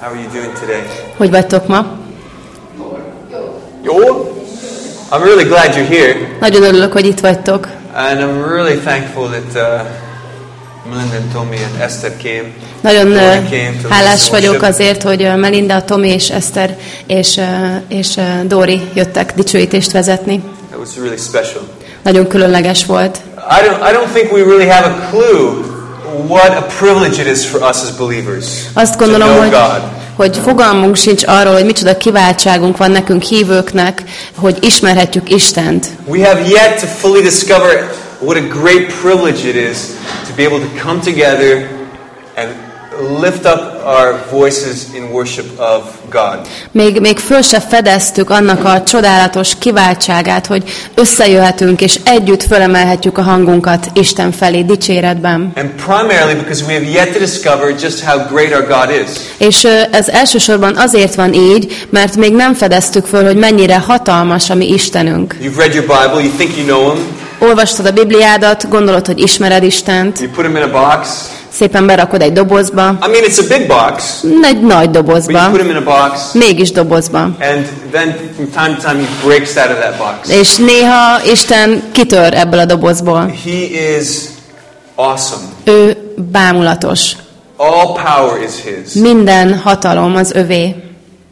How are you doing today? Hogy vagytok ma? Yo. I'm really glad you're here, Nagyon örülök, hogy itt vagytok. and I'm really thankful that uh, Melinda and Tommy and Esther came. Nagyon to hálás vagyok azért, hogy ö, Melinda, Tomi és Eszter és, ö, és Dori jöttek dicsőítést vezetni. It was really special. Nagyon különleges volt. I don't, I don't think we really have a clue what a privilege it is for us as believers Azt to gondolom, know hogy, God. hogy fogalmunk sincs arról, hogy micsoda kiváltságunk van nekünk hívőknek, hogy ismerhetjük Istent. We have yet to fully discover what a great privilege it is to be able to come together and lift up our voices in worship of God. Még, még föl se fedeztük annak a csodálatos kiváltságát, hogy összejöhetünk és együtt fölemelhetjük a hangunkat Isten felé dicséretben. And primarily because we have yet to discover just how great our God is. És ez elsősorban azért van így, mert még nem fedeztük föl, hogy mennyire hatalmas a mi Istenünk. You've read your Bible, you think you know Him, Olvastad a Bibliádat, gondolod, hogy ismered Istent, you put Him in a box. Szépen berakod egy dobozba, I mean, it's a big box, egy nagy but you dobozba, put Him in a box, mégis dobozba. and then from time to time He breaks out of that box. És néha Isten kitör ebből a dobozból. He is awesome. Ő bámulatos. All power is His. Minden hatalom az övé.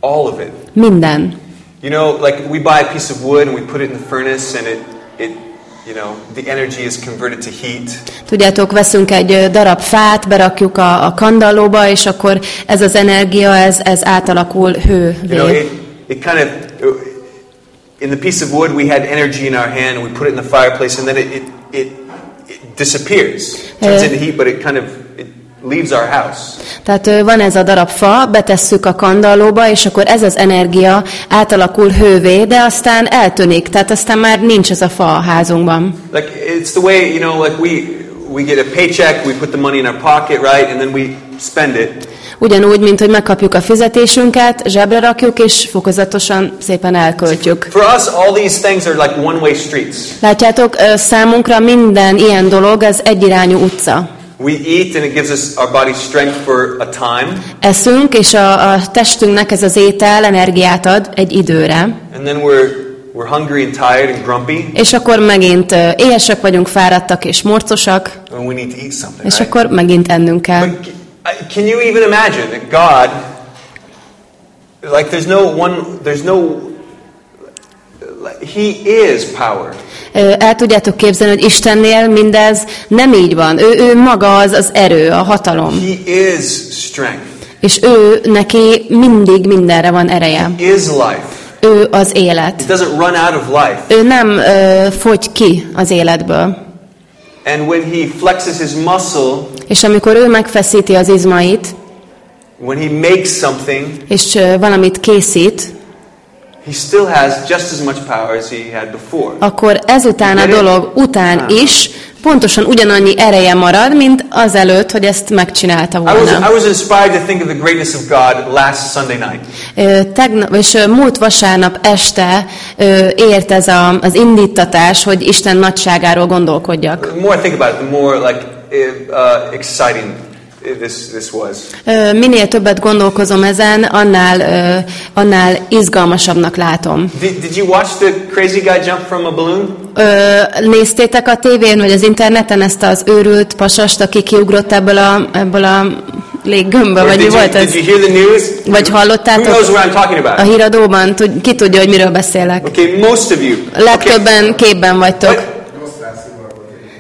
All of it. Minden. You know, like we buy a piece of wood and we put it in the furnace and it, it you know, the energy is converted to heat. Tudjátok, veszünk egy darab fát, berakjuk a, a kandallóba, és akkor ez az energia, ez, ez átalakul hővé. You know, it, it kind of, in the piece of wood, we had energy in our hand and we put it in the fireplace and then it, it, it, it disappears. turns Uh, into heat, but it kind of it leaves our house. Tehát van ez a darab fa, betesszük a kandallóba, és akkor ez az energia átalakul hővé, de aztán eltűnik, tehát aztán már nincs ez a fa a házunkban. Like, it's the way, you know, like we, we get a paycheck, we put the money in our pocket, right? And then we spend it. Ugyanúgy, mint hogy megkapjuk a fizetésünket, zsebre rakjuk, és fokozatosan szépen elköltjük. For us, all these things are like one-way streets. Látjátok, számunkra minden ilyen dolog az egyirányú utca. We eat and it gives us our body strength for a time, Eszünk, és a, a testünknek ez az étel energiát ad egy időre, and then we're we're hungry and tired and grumpy, és akkor megint éhesek vagyunk, fáradtak és morcosak, and we need to eat something. és right? akkor megint ennünk kell. But can you even imagine that God, like, there's no one, there's no, like, He is power. El tudjátok képzelni, hogy Istennél mindez nem így van. Ő, ő maga az az erő, a hatalom. He is strength. És ő neki mindig mindenre van ereje. Is life. Ő az élet. He doesn't run out of life. Ő nem ö, fogy ki az életből. And when He flexes His muscle, És amikor ő megfeszíti az izmait, when He makes something, és valamit készít, He still has just as much power as He had before. akkor ezután a dolog után Ah. is pontosan ugyanannyi ereje marad, mint azelőtt, hogy ezt megcsinálta I was, volna. I was inspired to think of the greatness of God last Sunday night. Tegnap, és múlt vasárnap este ért ez a, az indítatás, hogy Isten nagyságáról gondolkodjak. The more I think about it, the more like uh, exciting this this was. Minél többet gondolkozom ezen, annál, annál izgalmasabbnak látom. Did, did you watch the crazy guy jump from a balloon? Néztétek a tévén vagy az interneten ezt az őrült pasast, aki kiugrott ebből a, ebből a léggömbbe, Or vagy mi volt ez? Vagy hallottátok a híradóban? Tud, ki tudja, hogy miről beszélek? Okay, most of you. Legtöbben képben vagytok. What?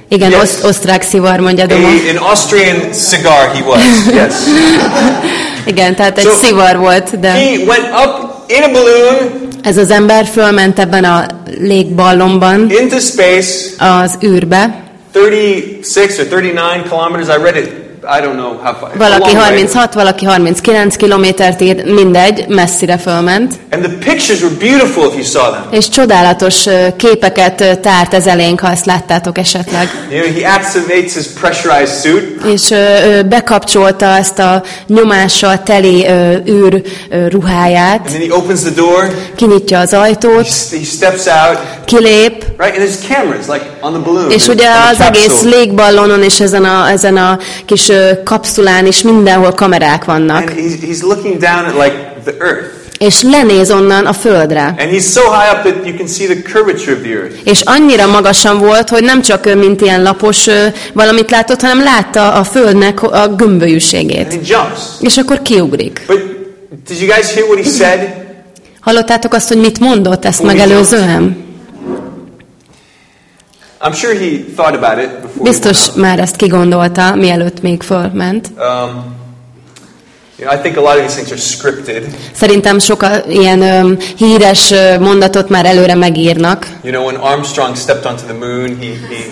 Igen, Yes. oszt, osztrák szivar, mondja A, an Austrian cigar he was. Yes. Igen, tehát egy So- szivar volt, de He went up in a balloon ez az ember fölment ebben a légballonban into space, az űrbe. 36 or 39 kilometers. I read it. I don't know how far. Valaki long way. 36, valaki 39 kilométert ír, mindegy, messzire fölment. And the pictures were beautiful if you saw them. És csodálatos képeket tárt ez elénk, ha ezt láttátok esetleg. You know, he activates his pressurized suit. És ö, bekapcsolta ezt a nyomással teli űr ruháját, And then he opens the door. kinyitja az ajtót, He steps out. kilép, Right? And there's cameras like on the balloon. és ugye az egész légballonon és ezen a, ezen a kis kapszulán is mindenhol kamerák vannak. And he's, he's looking down at like the earth. És lenéz onnan a földre. And he's so high up that you can see the curvature of the earth. És annyira magasan volt, hogy nem csak mint ilyen lapos valamit látott, hanem látta a földnek a And gömbölyűségét. he jumps. És akkor kiugrik. But did you guys hear what he said? Hallottátok azt, hogy mit mondott ezt megelőzően? I'm sure he thought about it before. Biztos már ezt kigondolta, mielőtt még fölment. Um, you know, I think a lot of these things are scripted. Szerintem sok ilyen öm, híres mondatot már előre megírnak. You know, when Armstrong stepped onto the moon, he, he,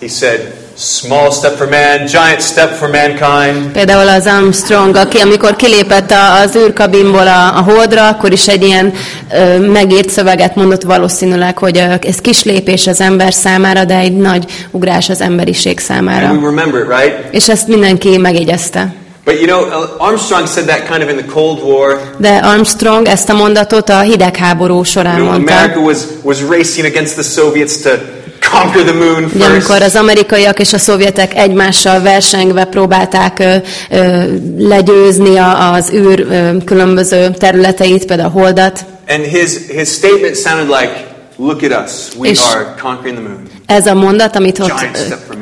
he said, small step for man, giant step for mankind. Például az Armstrong, aki amikor kilépett az űrkabinból a, a holdra, akkor is egy ilyen ö, megírt szöveget mondott valószínűleg, hogy ez kis lépés az ember számára, de egy nagy ugrás az emberiség And számára. we remember it, right? És ezt mindenki megjegyezte. But you know, Armstrong said that kind of in the Cold War. De Armstrong ezt a mondatot a hidegháború során You know, mondta. America was, was racing against the Soviets to conquer the moon Ugye, amikor first. az amerikaiak és a szovjetek egymással versengve próbálták ö, ö, legyőzni a, az űr ö, különböző területeit, például a holdat, And his, his statement sounded like, look at us, we És- are conquering the moon. ez a mondat, amit ott,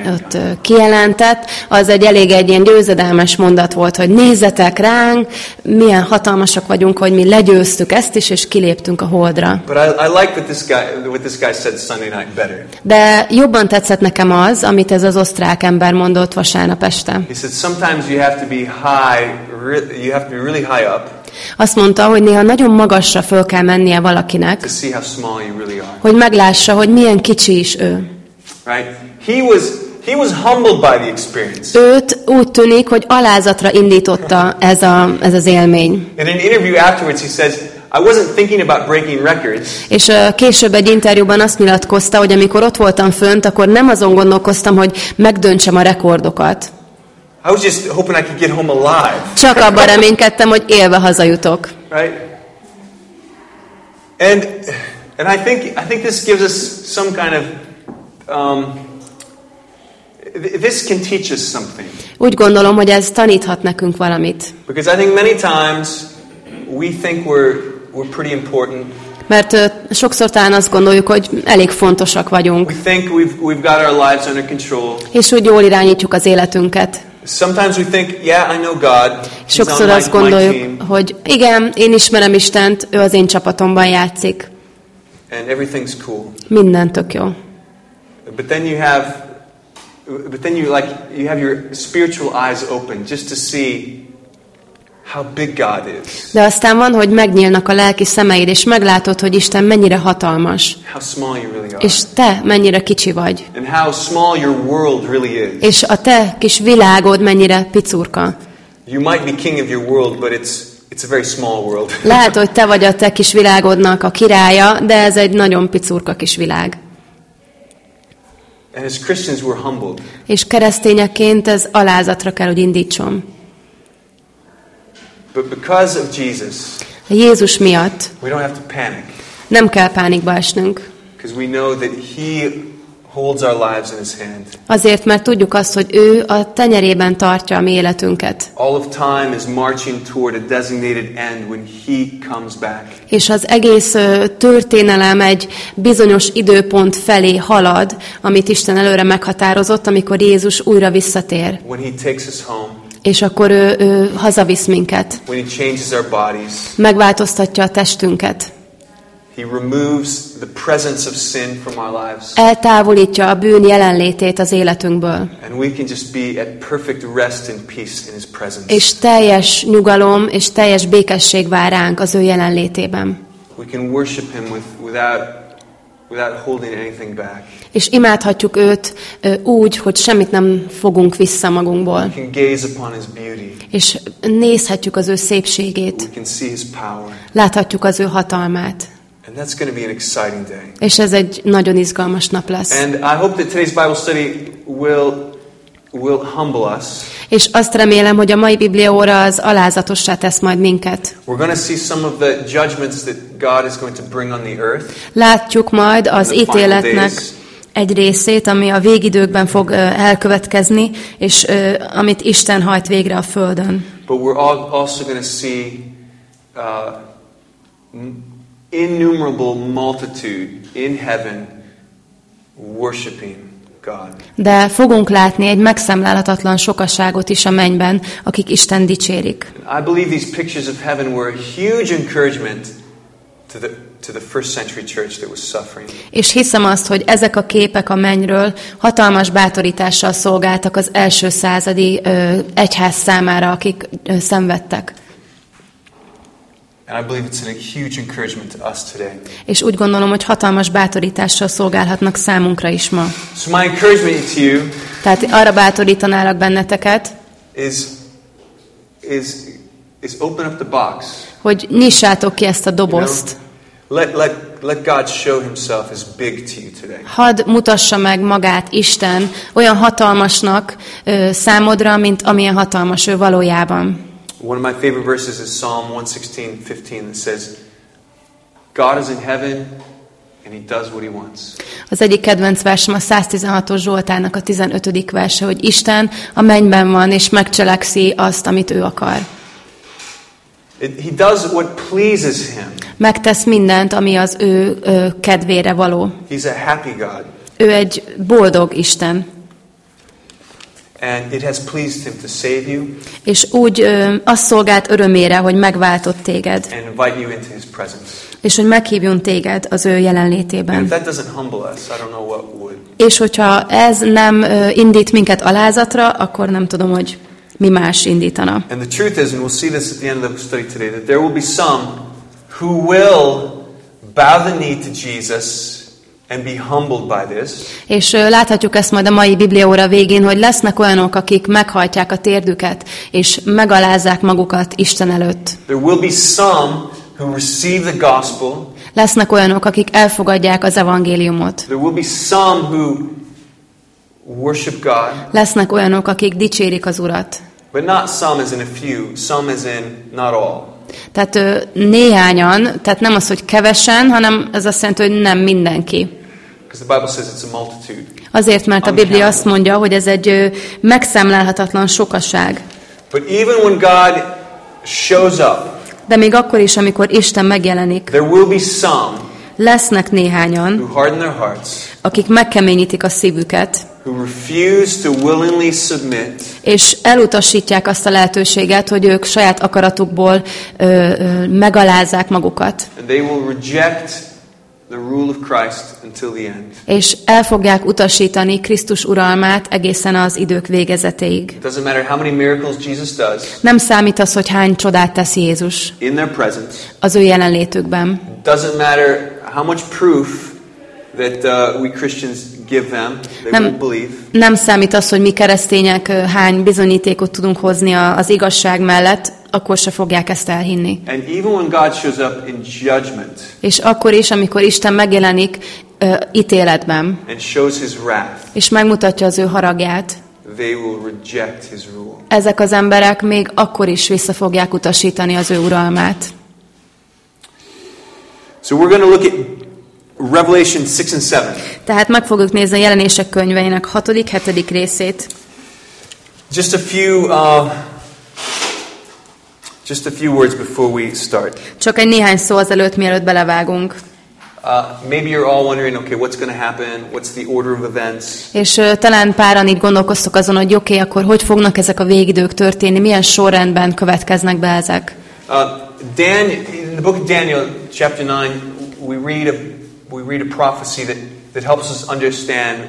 ott kijelentett, az egy elég egy ilyen győzedelmes mondat volt, hogy nézzetek ránk, milyen hatalmasak vagyunk, hogy mi legyőztük ezt is, és kiléptünk a holdra. But I, I like what this guy what this guy said Sunday night better. De jobban tetszett nekem az, amit ez az osztrák ember mondott vasárnap este. He said sometimes you have to be high, you have to be really high up Azt mondta, hogy néha nagyon magasra föl kell mennie valakinek, hogy meglássa, hogy milyen kicsi is ő. Right? He was he was humbled by the experience. Őt úgy tűnik, hogy alázatra indította ez, a, ez az élmény. In an interview afterwards, he says, "I wasn't thinking about breaking records. És később egy interjúban azt nyilatkozta, hogy amikor ott voltam fönt, akkor nem azon gondolkoztam, hogy megdöntsem a rekordokat. I was just hoping I could get home alive." Csak abban reménykedtem, hogy élve hazajutok. Right? And and I think I think this gives us some kind of um, th- this can teach us something Úgy gondolom, hogy ez taníthat nekünk valamit. because I think many times we think we're we're pretty important. Mert ö, sokszor talán azt gondoljuk, hogy elég fontosak vagyunk, We think we've we've got our lives under control. és úgy jól irányítjuk az életünket. Sometimes we think, yeah, I know God. Sokszor azt gondoljuk, hogy igen, én ismerem Istent, ő az én csapatomban játszik. and everything's cool. Minden tök jó. But then you have, but then you like you have your spiritual eyes open just to see how big God is, De aztán van, hogy megnyílnak a lelki szemeid, és meglátod, hogy Isten mennyire hatalmas, how small you really are, és te mennyire kicsi vagy, and how small your world really is. és a te kis világod mennyire picurka. You might be king of your world, but it's it's a very small world. Lehet, hogy te vagy a te kis világodnak a királya, de ez egy nagyon picurka kis világ. And as Christians, we're humbled. És keresztényeként ez alázatra kell, hogy indítson. But because of Jesus, Jézus miatt we don't have to panic nem kell pánikba esnünk. we know that He holds our lives in His hand. Azért, mert tudjuk azt, hogy ő a tenyerében tartja a mi életünket. All of time is marching toward a designated end when He comes back. És az egész történelem egy bizonyos időpont felé halad, amit Isten előre meghatározott, amikor Jézus újra visszatér. When He takes us home, És akkor ő, ő hazavisz minket, megváltoztatja a testünket, eltávolítja a bűn jelenlétét az életünkből. És teljes nyugalom és teljes békesség vár ránk az ő jelenlétében. We can worship Him with, without, without holding anything back. És imádhatjuk őt úgy, hogy semmit nem fogunk vissza magunkból. És nézhetjük az ő szépségét, láthatjuk az ő hatalmát. And that's going to be an exciting day. És ez egy nagyon izgalmas nap lesz. And I hope that today's Bible study will, will humble us. És azt remélem, hogy a mai Biblia óra az alázatossá tesz majd minket. We're going to see some of the judgments that God is going to bring on the earth. Látjuk majd az ítéletnek egy részét, ami a végidőkben fog elkövetkezni, és amit Isten hajt végre a Földön. But we're also going to see uh, innumerable multitude in heaven worshiping. De fogunk látni egy megszemlálhatatlan sokaságot is a mennyben, akik Isten dicsérik. I believe these pictures of heaven were a huge encouragement to the, to the first century church that was suffering. És hiszem azt, hogy ezek a képek a mennyről hatalmas bátorítással szolgáltak az első századi ö, egyház számára, akik ö, szenvedtek. And I believe it's a huge encouragement to us today. És úgy gondolom, hogy hatalmas bátorítással szolgálhatnak számunkra is ma. So my encouragement to you Tehát arra bátorítanálak benneteket, is, is, is open up the box. hogy nyissátok ki ezt a You know? dobozt. Let, let, let God show himself as big to you today. Hadd mutassa meg magát Isten olyan hatalmasnak ö, számodra, mint amilyen hatalmas ő valójában. One of my favorite verses is Psalm 116, 15 that says, God is in heaven and he does what he wants. Az egyik kedvenc versem a 116-os Zsoltának a 15. verse, hogy Isten a mennyben van, és megcselekszi azt, amit ő akar. It, he does what pleases him. Megtesz mindent, ami az ő, ő kedvére való. He's a happy God. Ő egy boldog Isten. And it has pleased him to save you És úgy ö, azt szolgált örömére, hogy megváltott téged, and invite you into his presence. és hogy meghívjon téged az ő jelenlétében. És hogyha ez nem ö, indít minket alázatra, akkor nem tudom, hogy mi más indítana. And the truth is, and we'll see this at the end of the study today, that there will be some who will bow the knee to Jesus and be humbled by this. És láthatjuk ezt majd a mai Bibliaóra végén, hogy lesznek olyanok, akik meghajtják a térdüket, és megalázzák magukat Isten előtt. There will be some who receive the gospel. Lesznek olyanok, akik elfogadják az evangéliumot. There will be some who worship God, Lesznek olyanok, akik dicsérik az Urat. but not some as in a few, some as in not all. Tehát néhányan, tehát nem az, hogy kevesen, hanem ez azt jelenti, hogy nem mindenki. Because the Bible says it's a multitude. Azért, mert a Biblia azt mondja, hogy ez egy megszámlálhatatlan sokaság. But even when God shows up, De még akkor is, amikor Isten megjelenik, there will be some lesznek néhányan, who harden their hearts, akik megkeményítik a szívüket, who refuse to willingly submit és elutasítják azt a lehetőséget, hogy ők saját akaratukból ö, ö, megalázzák magukat, and they will reject the rule of Christ until the end. és el fogják utasítani Krisztus uralmát egészen az idők végezetéig. It doesn't matter how many miracles Jesus does Nem számít az, hogy hány csodát tesz Jézus in their presence. az ő jelenlétükben. It doesn't matter how much proof that uh, we Christians give them. They Nem. believe. Nem számít az, hogy mi keresztények ö, hány bizonyítékot tudunk hozni az igazság mellett, akkor se fogják ezt elhinni. And even when God shows up in judgment És akkor is, amikor Isten megjelenik ö, ítéletben, and shows his wrath, és megmutatja az ő haragját, they will reject his rule. ezek az emberek még akkor is vissza fogják utasítani az ő uralmát. So we're going to look at Revelation 6 and 7. Tehát meg fogjuk nézni a jelenések könyveinek 6., 7. részét. Just a few uh, just a few words before we start. Csak egy néhány szó azelőtt, mielőtt belevágunk. Uh, maybe you're all wondering, okay, what's going to happen? What's the order of events? És ö, talán páran így gondolkoztok azon, hogy oké, okay, akkor hogy fognak ezek a végidők történni, milyen sorrendben következnek be ezek. Uh, Dan, in the book of Daniel, chapter 9, we read a, we read a prophecy that, that helps us understand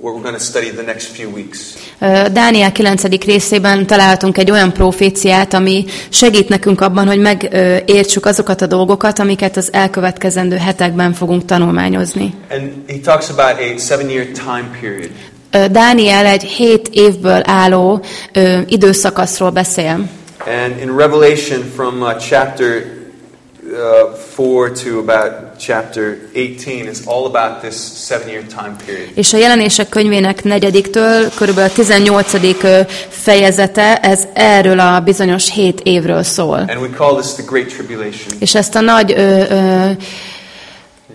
what we're going to study the next few weeks. Ö, Dániel 9. részében találhatunk egy olyan proféciát, ami segít nekünk abban, hogy megértsük azokat a dolgokat, amiket az elkövetkezendő hetekben fogunk tanulmányozni. And he talks about a seven year time period. Dániel egy hét évből álló ö, időszakaszról beszél. And in Revelation, from uh, chapter uh, 4 to about chapter 18, is all about this seven year time period. És a jelenések könyvének negyediktől körülbelül a 18. ö, fejezete, ez erről a bizonyos hét évről szól. And we call this the Great Tribulation. És ezt a nagy ö, ö,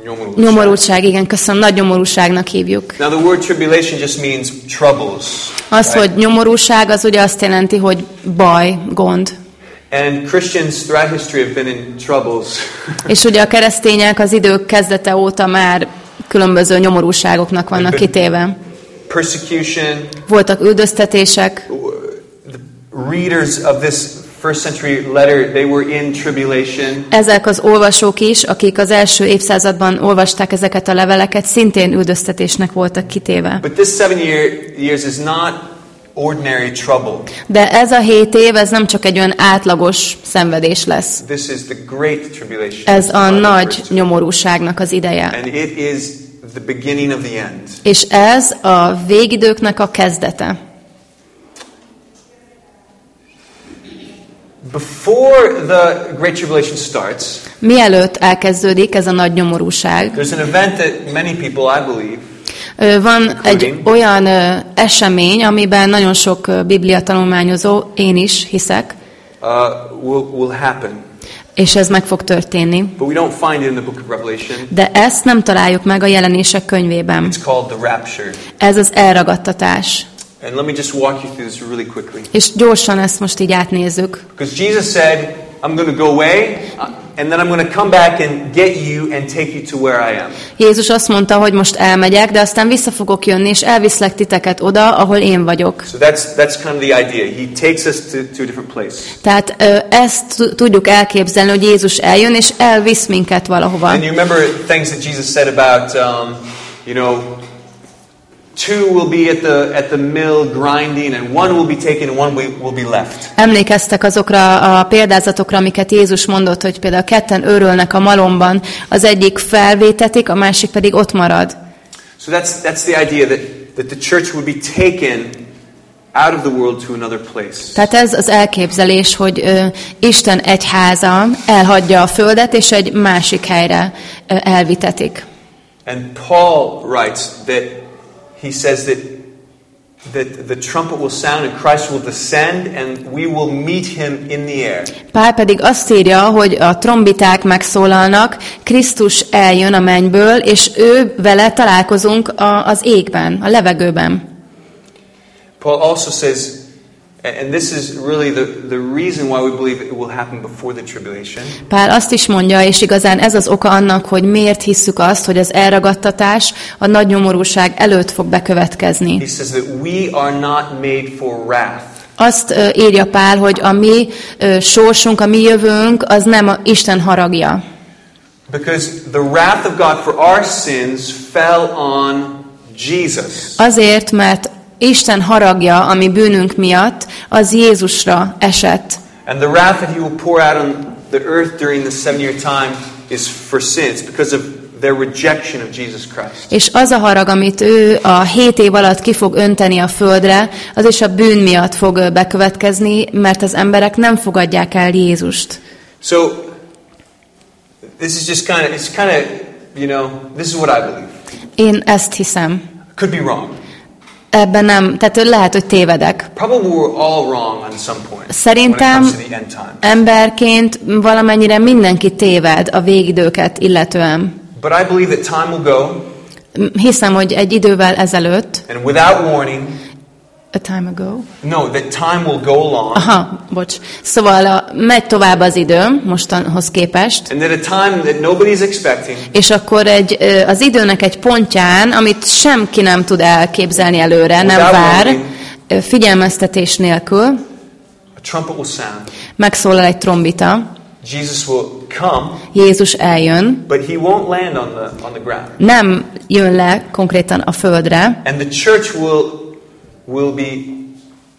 Nyomorúság. Nyomorúság, igen, köszönöm, nagy nyomorúságnak hívjuk. Now the word tribulation just means troubles. Az, right? hogy nyomorúság, az ugye azt jelenti, hogy baj, gond. And Christians throughout history have been in troubles. És ugye a keresztények az idők kezdete óta már különböző nyomorúságoknak vannak kitéve. Persecution. Voltak üldöztetések, The readers of this first century letter, they were in tribulation. ezek az olvasók is, akik az első évszázadban olvasták ezeket a leveleket, szintén üldöztetésnek voltak kitéve. But this seven year, years is not ordinary trouble. De ez a hét év, ez nem csak egy olyan átlagos szenvedés lesz. This is the great tribulation. Ez a nagy nyomorúságnak az ideje. And it is the beginning of the end. És ez a végidőknek a kezdete. Before the Great Tribulation starts, Mielőtt elkezdődik ez a nagy nyomorúság, there's an event that many people, I believe, Van egy olyan esemény, amiben nagyon sok biblia tanulmányozó, én is hiszek, uh, will, will happen. és ez meg fog történni. But we don't find it in the book of Revelation. De ezt nem találjuk meg a jelenések könyvében. It's called the rapture. Ez az elragadtatás. And let me just walk you through this really quickly. És gyorsan ezt most így átnézzük. Because Jesus said, I'm going to go away, uh, and then I'm going to come back and get you and take you to where I am. Jézus azt mondta, hogy most elmegyek, de aztán vissza fogok jönni, és elviszlek titeket oda, ahol én vagyok. So that's, that's kind of the idea. He takes us to, to a different place. Tehát ezt tudjuk elképzelni, hogy Jézus eljön, és elvisz minket valahova. And you remember things that Jesus said about, um, you know, two will be at the, at the mill grinding, and one will be taken, and one will, be left. Emlékeztek azokra a példázatokra, amiket Jézus mondott, hogy például ketten őrölnek a malomban, az egyik felvétetik, a másik pedig ott marad. So that's, that's the idea that, that the church would be taken out of the world to another place. Tehát ez az elképzelés, hogy ö, Isten egyháza elhagyja a földet, és egy másik helyre ö, elvitetik. And Paul writes that he says that that the trumpet will sound and Christ will descend and we will meet him in the air. Pál pedig azt írja, hogy a trombiták megszólalnak, Krisztus eljön a mennyből, és ő vele találkozunk a, az égben, a levegőben. Paul also says and this is really the, the reason why we believe it will happen before the tribulation. Pál azt is mondja, és igazán ez az oka annak, hogy miért hisszük azt, hogy az elragadtatás a nagy nyomorúság előtt fog bekövetkezni. He says that we are not made for wrath. Azt írja Pál, hogy a mi sorsunk, a mi jövőnk, az nem a Isten haragja. Because the wrath of God for our sins fell on Jesus. Azért, mert Isten haragja, ami bűnünk miatt, az Jézusra esett. And the wrath that he will pour out on the earth during the seven year time is for sins because of their rejection of Jesus Christ. És az a harag, amit ő a hét év alatt ki fog önteni a földre, az is a bűn miatt fog bekövetkezni, mert az emberek nem fogadják el Jézust. So this is just kind of it's kind of you know this is what I believe. Én ezt hiszem. Could be wrong. Ebben nem, tehát lehet, hogy tévedek. Szerintem emberként valamennyire mindenki téved a végidőket illetően. But I believe that time will go, Hiszem, hogy egy idővel ezelőtt, and without warning, a time ago, no, that time will go along, aha, bocs, szóval a, megy tovább az idő mostanhoz képest, and that a time that nobody's expecting, és akkor egy, az időnek egy pontján, amit semki nem tud elképzelni előre, nem vár, warning. figyelmeztetés nélkül, a trumpet will sound. megszólal egy trombita, Jesus will come, Jézus eljön, but he won't land on the on the ground. nem jön le konkrétan a földre, And the church will will be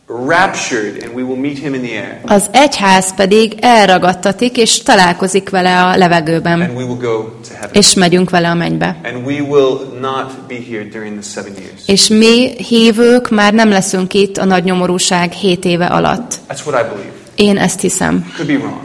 raptured and we will meet him in the air. az egyház pedig elragadtatik, és találkozik vele a levegőben, And we will go to heaven. és megyünk vele a mennybe. And we will not be here during the seven years. És mi hívők már nem leszünk itt a nagy nyomorúság hét éve alatt. That's what I believe. Én ezt hiszem. Could be wrong.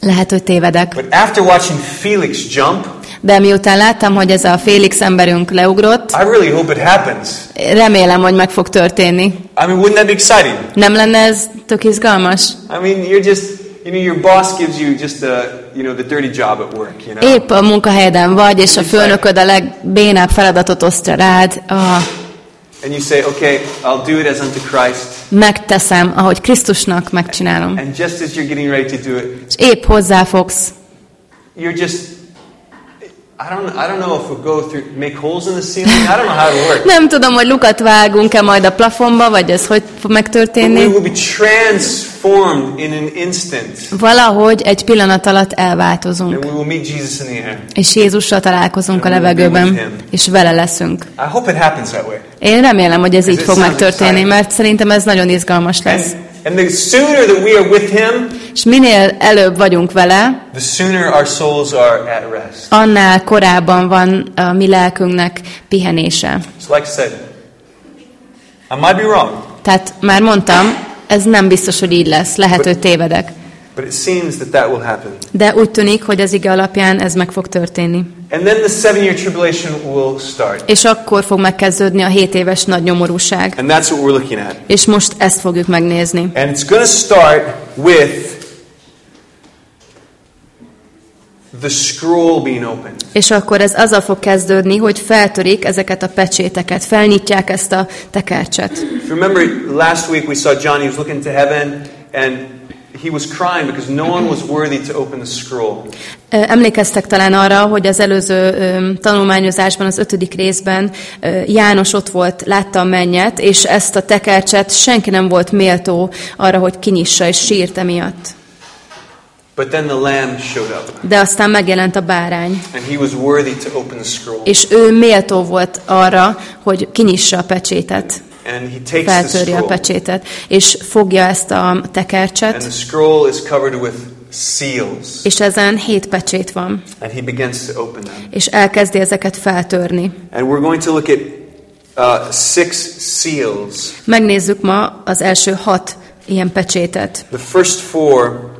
Lehet, hogy tévedek. But after watching Felix jump, De miután láttam, hogy ez a Félix emberünk leugrott, I really hope it happens. remélem, hogy meg fog történni. I mean, wouldn't that be exciting? Nem lenne ez tök izgalmas? I mean, you're just you know your boss gives you just the you know the dirty job at work, you know. Épp a munkahelyeden vagy, és a főnököd a legbénább feladatot osztja rád. Ah, And you say, okay, I'll do it as unto Christ. megteszem, ahogy Krisztusnak megcsinálom. And just as you're getting ready to do it, És épp hozzáfogsz. you're just Nem tudom, hogy lukat vágunk-e majd a plafonba, vagy ez hogy fog But we megtörténni. will be transformed in an instant. Valahogy egy pillanat alatt And elváltozunk. we will meet Jesus in the air. És Jézussal találkozunk a And levegőben, és vele leszünk. I hope it happens that way. Én remélem, hogy ez így fog megtörténni, exciting. mert szerintem ez nagyon izgalmas lesz. And, and the sooner that we are with him, És minél előbb vagyunk vele, the sooner our souls are at rest. annál korábban van a mi lelkünknek pihenése. So like I said, I might be wrong, Tehát már mondtam, ez nem biztos, hogy így lesz, lehet, hogy tévedek. But it seems that that will happen. De úgy tűnik, hogy az ige alapján ez meg fog történni. And then the seven year tribulation will start. És akkor fog megkezdődni a 7 éves nagy nyomorúság. And that's what we're looking at. És most ezt fogjuk megnézni. And it's going to start with the scroll being opened. És akkor ez azzal fog kezdődni, hogy feltörik ezeket a pecséteket, felnyitják ezt a tekercset. If you remember last week we saw John, he was looking to heaven and he was crying because no one was worthy to open the scroll. Emlékeztek talán arra, hogy az előző tanulmányozásban, az ötödik részben János ott volt, látta a mennyet, és ezt a tekercset senki nem volt méltó arra, hogy kinyissa, és sírt emiatt. But then the lamb showed up De aztán megjelent a bárány, and he was worthy to open the scroll. és ő méltó volt arra, hogy kinyissa a pecsétet, And he takes the feltörje a pecsétet, és fogja ezt a tekercset, és ezen hét pecsét van, and he begins to open them. és elkezdi ezeket feltörni. And we're going to look at uh, six seals. Megnézzük ma az első hat ilyen pecsétet. The first four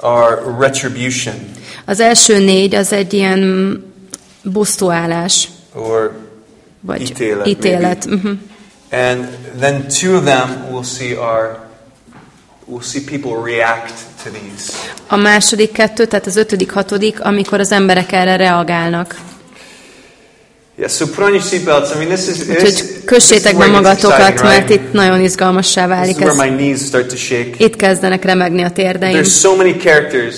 are retribution Az első négy az egy ilyen busztuálás, or vagy Ítélet, ítélet. Uh-huh. and then two of them we'll see are we'll see people react to these. A második kettő, tehát az ötödik, hatodik, amikor az emberek erre reagálnak. Yeah, so put on your seatbelts. I mean, this is Úgyhogy kössétek be magatokat, exciting, mert right? itt nagyon izgalmassá válik ez. Itt kezdenek remegni a térdeim. There's so many characters.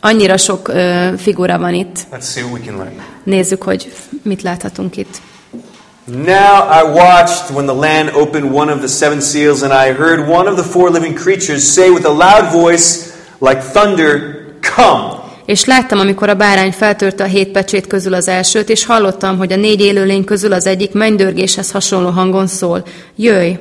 Annyira sok ö, figura van itt. Let's see what we can learn. Nézzük, hogy mit láthatunk itt. Now I watched when the land opened one of the seven seals, and I heard one of the four living creatures say with a loud voice, like thunder, Come! És láttam, amikor a bárány feltörte a hét pecsét közül az elsőt, és hallottam, hogy a négy élőlény közül az egyik mennydörgéshez hasonló hangon szól. Jöjj!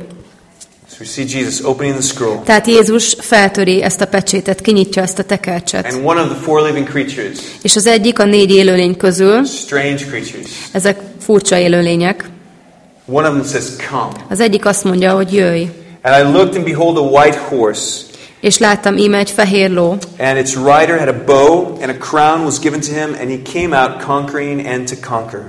So we see Jesus opening the scroll, Tehát Jézus feltöri ezt a pecsétet, kinyitja ezt a tekercset. and one of the four living creatures, És az egyik a négy élőlény közül, strange creatures, ezek furcsa élőlények, one of them says, Come. az egyik azt mondja, hogy jöjj. And I looked, and behold, a white horse, És láttam íme egy fehér ló, and its rider had a bow, and a crown was given to him, and he came out conquering and to conquer.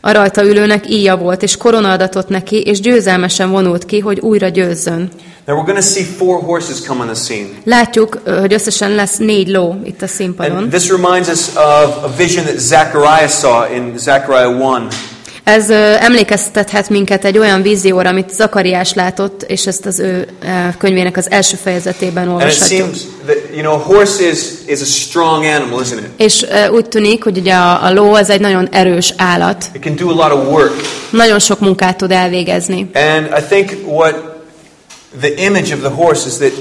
a rajta ülőnek íja volt, és korona adatott neki, és győzelmesen vonult ki, hogy újra győzzön. Now we're going to see four horses come on the scene. Látjuk, hogy összesen lesz négy ló itt a színpadon. And this reminds us of a vision that Zechariah saw in Zechariah 1. Ez emlékeztethet minket egy olyan vízióra, amit Zakariás látott, és ezt az ő könyvének az első fejezetében olvashatjuk. seems that, you know, a horse is, is a strong animal, isn't it? És úgy tűnik, hogy ugye a, a ló az egy nagyon erős állat. It can do a lot of work. Nagyon sok munkát tud elvégezni. And I think what the image of the horse is that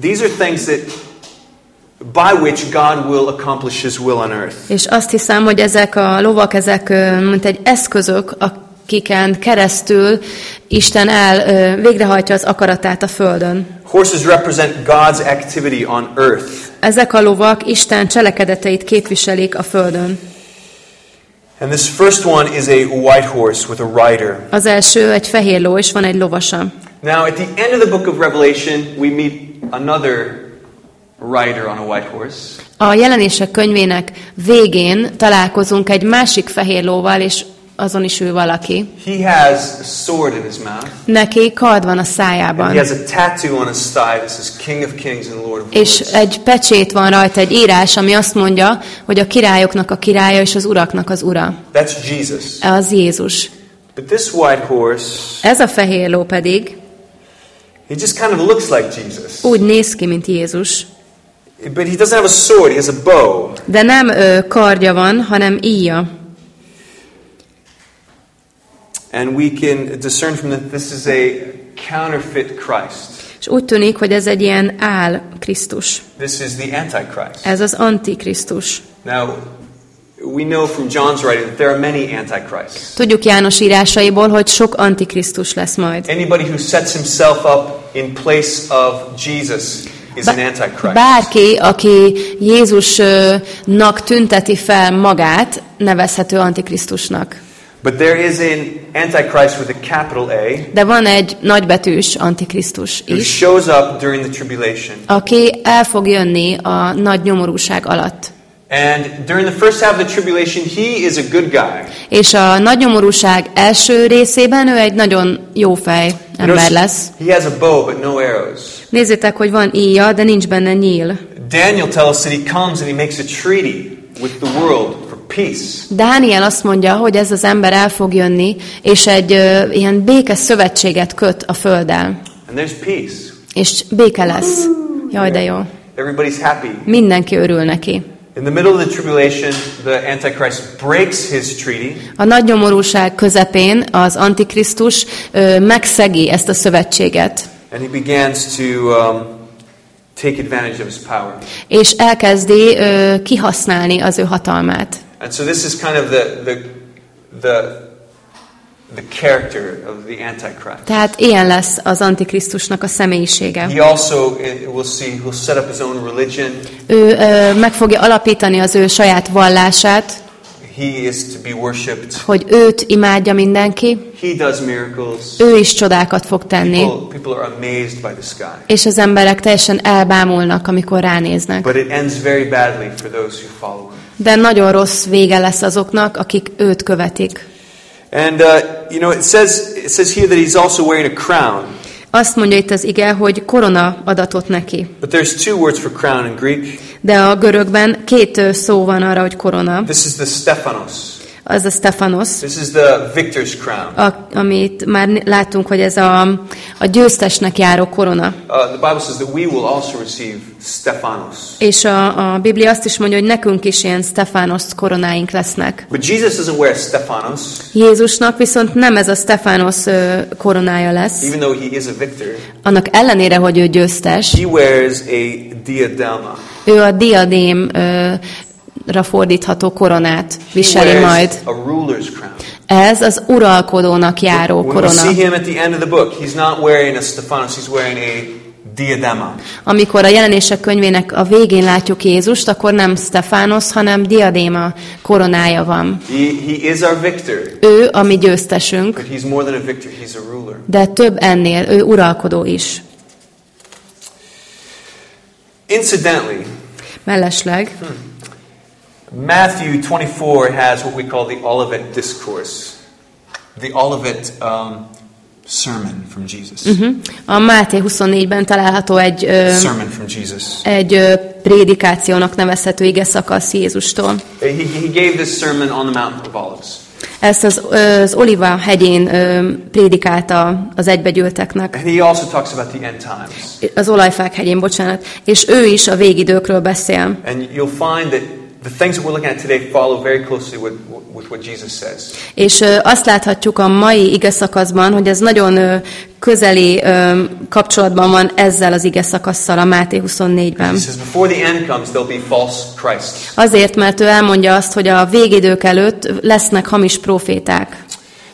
these are things that by which God will accomplish his will on earth. És azt hiszem, hogy ezek a lovak, ezek mint egy eszközök, akiken keresztül Isten el végrehajtja az akaratát a földön. Horses represent God's activity on earth. Ezek a lovak Isten cselekedeteit képviselik a földön. And this first one is a white horse with a rider. Az első egy fehér ló, és van egy lovasa. Now, at the end of the book of Revelation, we meet another rider on a white horse. A jelenések könyvének végén találkozunk egy másik fehér lóval, és azon is ül valaki. He has a sword in his mouth. Neki kard van a And szájában. he has a tattoo on his thigh that says King of Kings and Lord of És Lords. egy pecsét van rajta, egy írás, ami azt mondja, hogy a királyoknak a királya és az uraknak az ura. That's Jesus. Az Jézus. But this white horse, Ez a fehér ló pedig he just kind of looks like Jesus. úgy néz ki, mint Jézus. But he doesn't have a sword, he has a bow. De nem ö, kardja van, hanem íja. And we can discern from that this is a counterfeit Christ. És úgy tűnik, hogy ez egy ilyen áll Krisztus. This is the Antichrist. Ez az Antikrisztus. Now, we know from John's writing that there are many Antichrists. Tudjuk János írásaiból, hogy sok Antikrisztus lesz majd. Anybody who sets himself up in place of Jesus. Bárki, aki Jézusnak tünteti fel magát, nevezhető Antikrisztusnak. But there is an Antichrist with a capital A De van egy nagybetűs Antikrisztus who is, shows up during the tribulation. aki el fog jönni a nagy nyomorúság alatt. And during the first half of the tribulation, he is a good guy. És a nagy nyomorúság első részében ő egy nagyon jó fej ember lesz. He has a bow, but no arrows. Nézzétek, hogy van íja, de nincs benne nyíl. Daniel tells us that he comes and he makes a treaty with the world peace. Dániel azt mondja, hogy ez az ember el fog jönni, és egy ö, ilyen béke szövetséget köt a földdel. And there's peace. És béke lesz. Jaj, de jó. Everybody's happy. Mindenki örül neki. In the middle of the tribulation, the Antichrist breaks his treaty A nagy nyomorúság közepén az Antikrisztus ö, megszegi ezt a szövetséget, and he begins to um, take advantage of his power. és elkezdi ö, kihasználni az ő hatalmát. And so this is kind of the, the, the, the character of the Antichrist. Tehát ilyen lesz az Antikrisztusnak a személyisége. He also, we'll see, he'll set up his own religion. Ő ö, meg fogja alapítani az ő saját vallását, He is to be worshipped. hogy őt imádja mindenki, He does miracles. ő is csodákat fog tenni, People, people are amazed by the sky. és az emberek teljesen elbámulnak, amikor ránéznek. But it ends very badly for those who follow him. De nagyon rossz vége lesz azoknak, akik őt követik. And uh, you know, it says it says here that he's also wearing a crown. Azt mondja itt az ige, hogy korona adatot neki. But there's two words for crown in Greek. De a görögben két szó van arra, hogy korona. This is the Stephanos. Az a Stefanos, This is the victor's crown. a, amit már láttunk, hogy ez a, a győztesnek járó korona. Uh, the Bible says that we will also receive Stephanos. És a, a Biblia azt is mondja, hogy nekünk is ilyen Stefanos koronáink lesznek. But Jesus doesn't wear Stephanos, Jézusnak viszont nem ez a Stefanos koronája lesz. even though he is a victor. Annak ellenére, hogy ő győztes, He wears a diadema. ő a diadém ö, fordítható koronát viseli majd. Ez az uralkodónak járó korona. Amikor a jelenések könyvének a végén látjuk Jézust, akkor nem Stefanos, hanem diadéma koronája van. Ő a mi győztesünk, de több ennél, ő uralkodó is. Incidentally, Mellesleg, Matthew 24 has what we call the Olivet Discourse, the Olivet um, sermon from Jesus. uh-huh. a Máté 24-ben található egy, ö, Sermon from Jesus. egy ö, prédikációnak nevezhető ige szakasz Jézustól. He, he gave this sermon on the Mount of Olives. Ezt az, az Oliva hegyén ö, prédikálta az egybegyűlteknek. And he also talks about the end times. Az olajfák hegyén, bocsánat. És ő is a végidőkről beszél. And you'll find that the things that we're looking at today follow very closely with, with what Jesus says. És azt láthatjuk a mai ige szakaszban, hogy ez nagyon közeli kapcsolatban van ezzel az ige szakasszal a Máté 24-ben. He says, before the end comes, there'll be false Christs. Azért, mert ő elmondja azt, hogy a végidők előtt lesznek hamis proféták.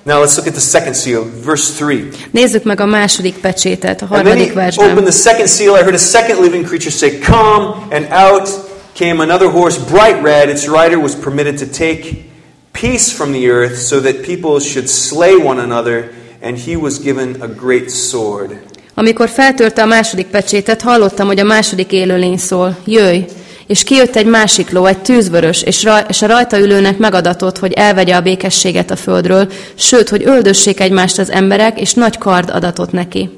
Now let's look at the second seal, verse 3. Nézzük meg a második pecsétet, a harmadik he versben. opened the second seal. I heard a second living creature say, Come, and out came another horse, bright red. Its rider was permitted to take peace from the earth, so that people should slay one another, and he was given a great sword. Amikor feltörte a második pecsétet, hallottam, hogy a második élőlény szól, jöjj! És kijött egy másik ló, egy tűzvörös, és, raj, és a rajta ülőnek megadatott, hogy elvegye a békességet a földről, sőt, hogy öldössék egymást az emberek, és nagy kard adatott neki.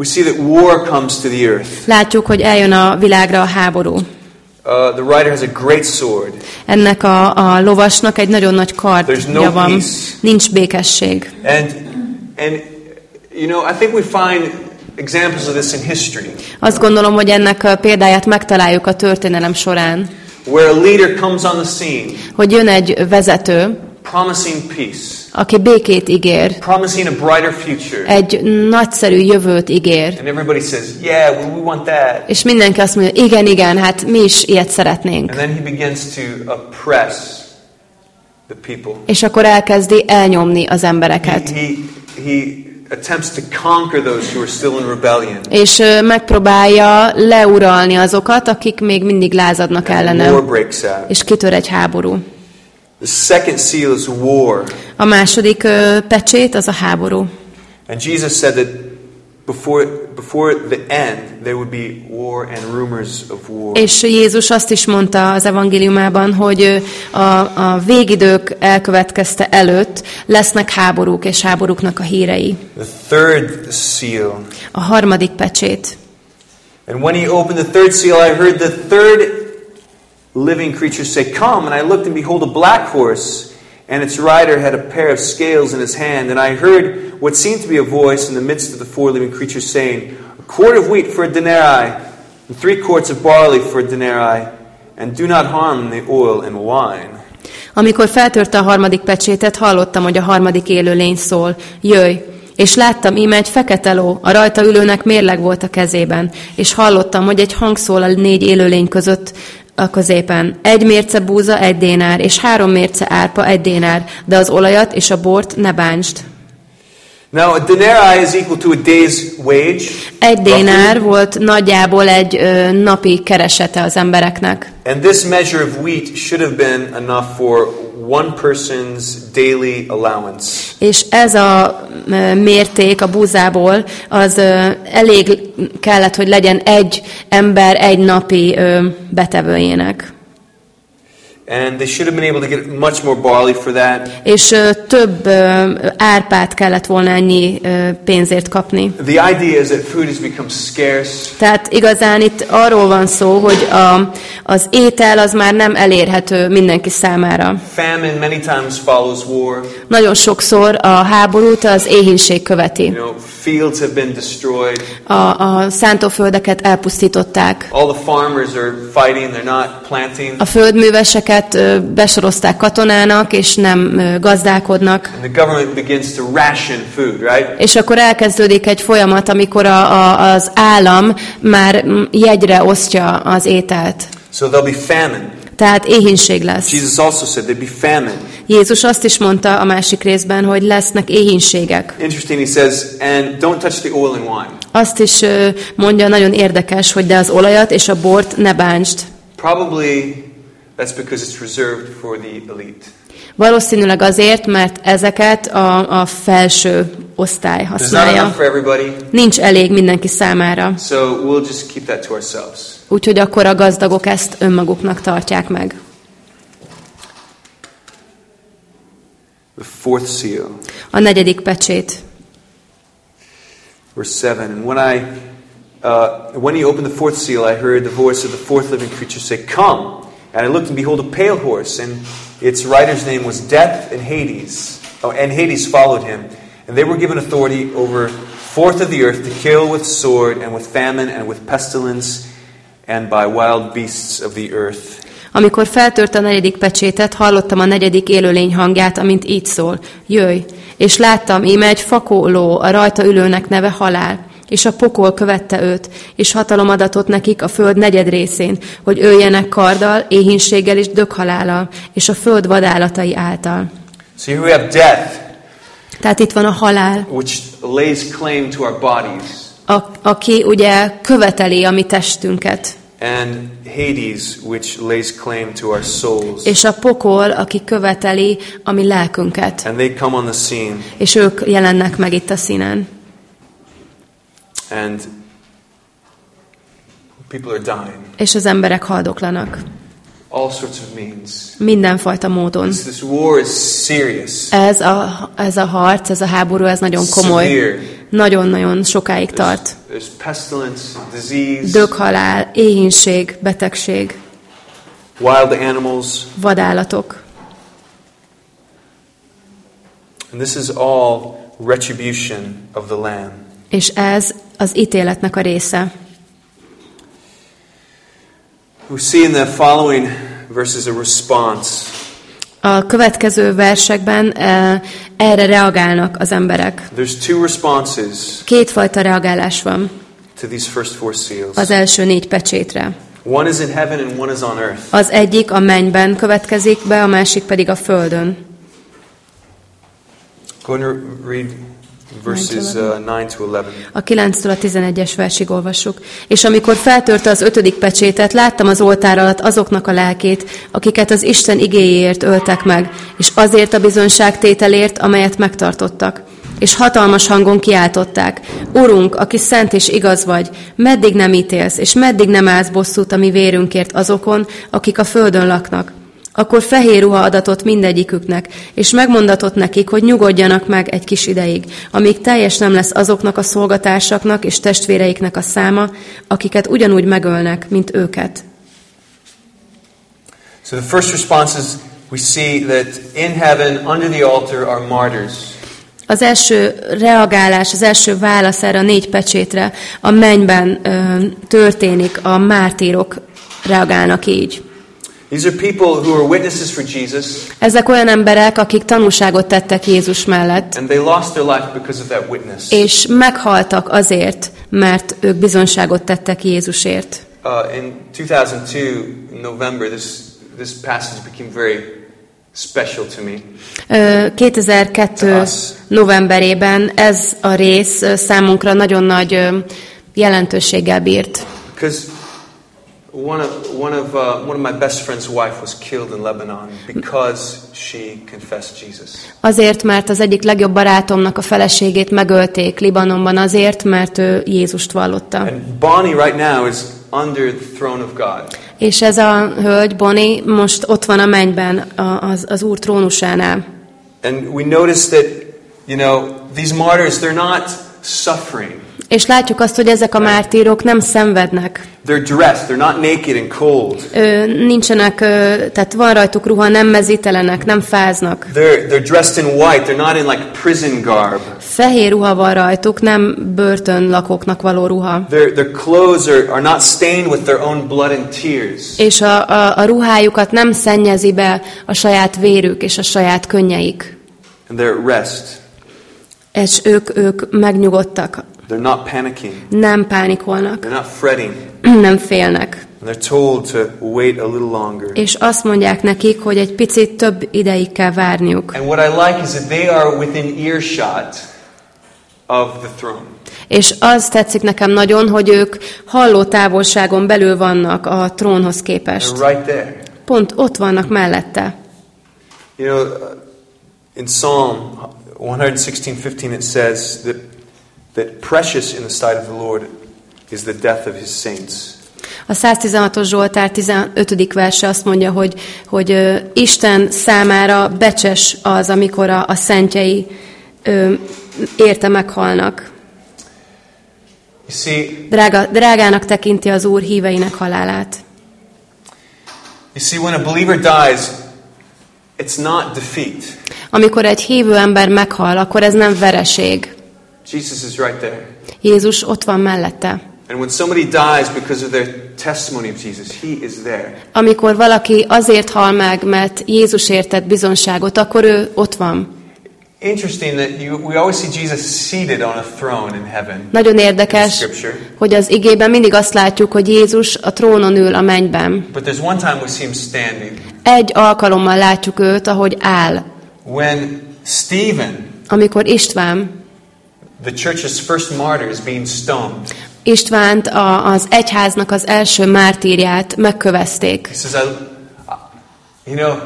We see that war comes to the earth. Látjuk, hogy eljön a világra a háború. Uh, the rider has a great sword. Ennek a, a lovasnak egy nagyon nagy kardja no van. peace. Nincs békesség. And, and, you know, I think we find examples of this in history, Azt gondolom, hogy ennek a példáját megtaláljuk a történelem során, where a leader comes on the scene, hogy jön egy vezető, promising peace, aki békét ígér, promising a brighter future. egy nagyszerű jövőt ígér, And everybody says, yeah, well, we want that. és mindenki azt mondja, igen, igen, hát mi is ilyet szeretnénk. And then he begins to oppress the people. És akkor elkezdi elnyomni az He, emberket. he, he attempts to conquer those who are still in rebellion. És megpróbálja leuralni azokat, akik még mindig lázadnak ellene. És kitör egy háború. The second seal is war. A második ö, pecsét az a háború. And Jesus said that before, before the end, there would be war and rumors of war. És Jézus azt is mondta az evangéliumában, hogy a, a végidők elkövetkezte előtt lesznek háborúk és háborúknak a hírei. The third seal. A harmadik pecsét. And when he opened the third seal, I heard the third living creature say, Come. And I looked, and behold, a black horse, and its rider had a pair of scales in his hand. And I heard what seemed to be a voice in the midst of the four living creatures saying, A quart of wheat for a denarii, and three quarts of barley for a denarii, and do not harm the oil and wine. Amikor feltörte a harmadik pecsétet, hallottam, hogy a harmadik élőlény szól, jöjj! És láttam íme egy fekete ló, a rajta ülőnek mérleg volt a kezében, és hallottam, hogy egy hang szól a négy élőlény között a középen. Egy mérce búza, egy dénár, és három mérce árpa, egy dénár, de az olajat és a bort ne bántsd. Now, a denarii is equal to a day's wage. Egy dénár volt nagyjából egy ö, napi keresete az embereknek. And this measure of wheat should have been enough for one person's daily allowance. És ez a mérték a búzából, az elég kellett, hogy legyen egy ember egy napi betevőjének. And they should have been able to get much more barley for that. És ö, több ö, árpát kellett volna ennyi ö, pénzért kapni. The idea is that food has become scarce. Tehát igazán itt arról van szó, hogy a, az étel az már nem elérhető mindenki számára. Famine many times follows war. Nagyon sokszor a háborút az éhínség követi. You know, fields have been destroyed. A, a szántóföldeket elpusztították. All the farmers are fighting, they're not planting. A földműveseket ö, besorozták katonának, és nem gazdálkodnak. Food, right? És akkor elkezdődik egy folyamat, amikor a, a, az állam már jegyre osztja az ételt. So there'll be famine. Tehát éhínség lesz. Jesus also said there'd be famine. Jézus azt is mondta a másik részben, hogy lesznek éhínségek. Interesting, he says, and don't touch the oil and wine. Azt is mondja, nagyon érdekes, hogy de az olajat és a bort ne bántsd. Probably that's because it's reserved for the elite. Valószínűleg azért, mert ezeket a, a felső osztály használja. Nincs elég mindenki számára. so we'll just keep that to ourselves. Úgyhogy akkor a gazdagok ezt önmaguknak tartják meg. The fourth seal, A negyedik pecsét. verse 7. And when I uh, when he opened the fourth seal, I heard the voice of the fourth living creature say, Come! And I looked, and behold, a pale horse, and its rider's name was Death and Hades. Oh, and Hades followed him. And they were given authority over fourth of the earth to kill with sword, and with famine, and with pestilence, and by wild beasts of the earth. Amikor feltört a negyedik pecsétet, hallottam a negyedik élőlény hangját, amint így szól. Jöjj! És láttam, íme egy fakóló, a rajta ülőnek neve halál. És a pokol követte őt, és hatalom adatott nekik a föld negyed részén, hogy öljenek karddal, éhínséggel és döghalállal, és a föld vadállatai által. So we have death, Tehát itt van a halál, which lays claim to our bodies, a, aki ugye követeli a mi testünket, and Hades, which lays claim to our souls. és a pokol, aki követeli a mi lelkünket, And they come on the scene, és ők jelennek meg itt a színen. And People are dying. és az emberek haldoklanak. All sorts of means. Mindenfajta módon. This, this war is serious. Ez a, ez a harc, ez a háború, ez nagyon komoly. Nagyon-nagyon sokáig tart. There's, there's pestilence, disease, Döghalál, éhínség, betegség, wild animals, vadállatok. and this is all retribution of the Lamb. És ez az ítéletnek a része. We see in the following verses a response. A következő versekben eh, erre reagálnak az emberek. There's two responses Kétfajta reagálás van to these first four seals. az első négy pecsétre. One is in heaven and one is on earth. Az egyik a mennyben következik be, a másik pedig a földön. Go and read verses uh, 9 to 11. A 9-től a 11-es versig olvassuk. És amikor feltörte az ötödik pecsétet, láttam az oltár alatt azoknak a lelkét, akiket az Isten igéjéért öltek meg, és azért a bizonságtételért, amelyet megtartottak. És hatalmas hangon kiáltották, Urunk, aki szent és igaz vagy, meddig nem ítélsz, és meddig nem állsz bosszút a mi vérünkért azokon, akik a földön laknak. Akkor fehér ruha adatott mindegyiküknek, és megmondatott nekik, hogy nyugodjanak meg egy kis ideig, amíg teljes nem lesz azoknak a szolgatársaknak és testvéreiknek a száma, akiket ugyanúgy megölnek, mint őket. So the first response is we see that in heaven, under the altar, are martyrs. Az első reagálás, az első válasz erre a négy pecsétre a mennyben ö, történik, a mártírok reagálnak így. These are people who are witnesses for Jesus, Ezek olyan emberek, akik tanúságot tettek Jézus mellett, and they lost their life because of that witness. és meghaltak azért, mert ők bizonságot tettek Jézusért. Uh, in 2002, in November, this, this passage became very special to me. Ö, 2002. novemberében ez a rész számunkra nagyon nagy jelentőséggel bírt. Because one of, one, of, uh, one of my best friend's wife was killed in Lebanon because she confessed Jesus. Azért, mert az egyik legjobb barátomnak a feleségét megölték Libanonban azért, mert ő Jézust vallotta. And Bonnie right now is under the throne of God. És ez a hölgy, Bonnie, most ott van a mennyben, az, az Úr trónusánál. And we notice that, you know, these martyrs, they're not suffering. És látjuk azt, hogy ezek a mártírok nem szenvednek. They're dressed, they're not naked and cold. Ö, nincsenek, ö, tehát van rajtuk ruha, nem mezítelenek, nem fáznak. They're, they're dressed in white, they're not in like prison garb. Fehér ruha van rajtuk, nem börtönlakóknak való ruha. Their, their clothes are, are not stained with their own blood and tears. És a, a, a ruhájukat nem szennyezi be a saját vérük és a saját könnyeik. And they're at rest. És ők, ők megnyugodtak, They're not panicking. nem pánikolnak, They're not fretting. nem félnek. And they're told to wait a little longer. És azt mondják nekik, hogy egy picit több ideig kell várniuk. And what I like is that they are within earshot of the throne. És az tetszik nekem nagyon, hogy ők halló távolságon belül vannak a trónhoz képest. They're right there. Pont ott vannak mellette. You know, in Psalm 116:15 it says that that precious in the sight of the Lord is the death of his saints. A 116-os Zsoltár 15. verse azt mondja, hogy, hogy ö, Isten számára becses az, amikor a, a szentjei ö, érte meghalnak. Drága, drágának tekinti az Úr híveinek halálát. you see when a believer dies, it's not defeat. Amikor egy hívő ember meghal, akkor ez nem vereség. Jesus is right there. Jézus ott van mellette. And when somebody dies because of their testimony of Jesus, he is there. Amikor valaki azért hal meg, mert Jézusért tett bizonságot, akkor ő ott van. Interesting that you, we always see Jesus seated on a throne in heaven. Nagyon érdekes, hogy az igében mindig azt látjuk, hogy Jézus a trónon ül a mennyben. But there's one time we see him standing. Egy alkalommal látjuk őt, ahogy áll. When Stephen, Amikor István, the church's first martyr, is being stoned, Istvánt a, az egyháznak az első mártírját megkövezték. he says, I, you know,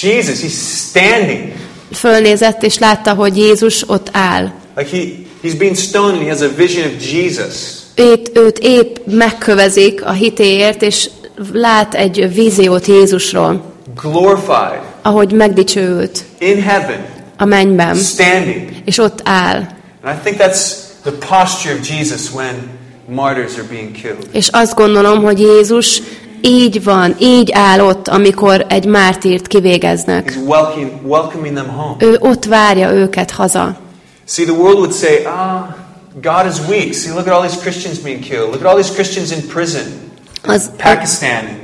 Jesus, he's standing. Fölnézett és látta, hogy Jézus ott áll. Like he, He's being stoned and he has a vision of Jesus. Őt, őt épp megkövezik a hitéért, és lát egy víziót Jézusról, glorified ahogy megdicsőült in heaven, a mennyben, standing. és ott áll. And I think that's the posture of Jesus when martyrs are being killed. És azt gondolom, hogy Jézus így van, így áll ott, amikor egy mártírt kivégeznek. Ő ott várja őket haza. See, the world would say, ah, God is weak. See, look at all these Christians being killed. Look at all these Christians in prison. Az, Pakistan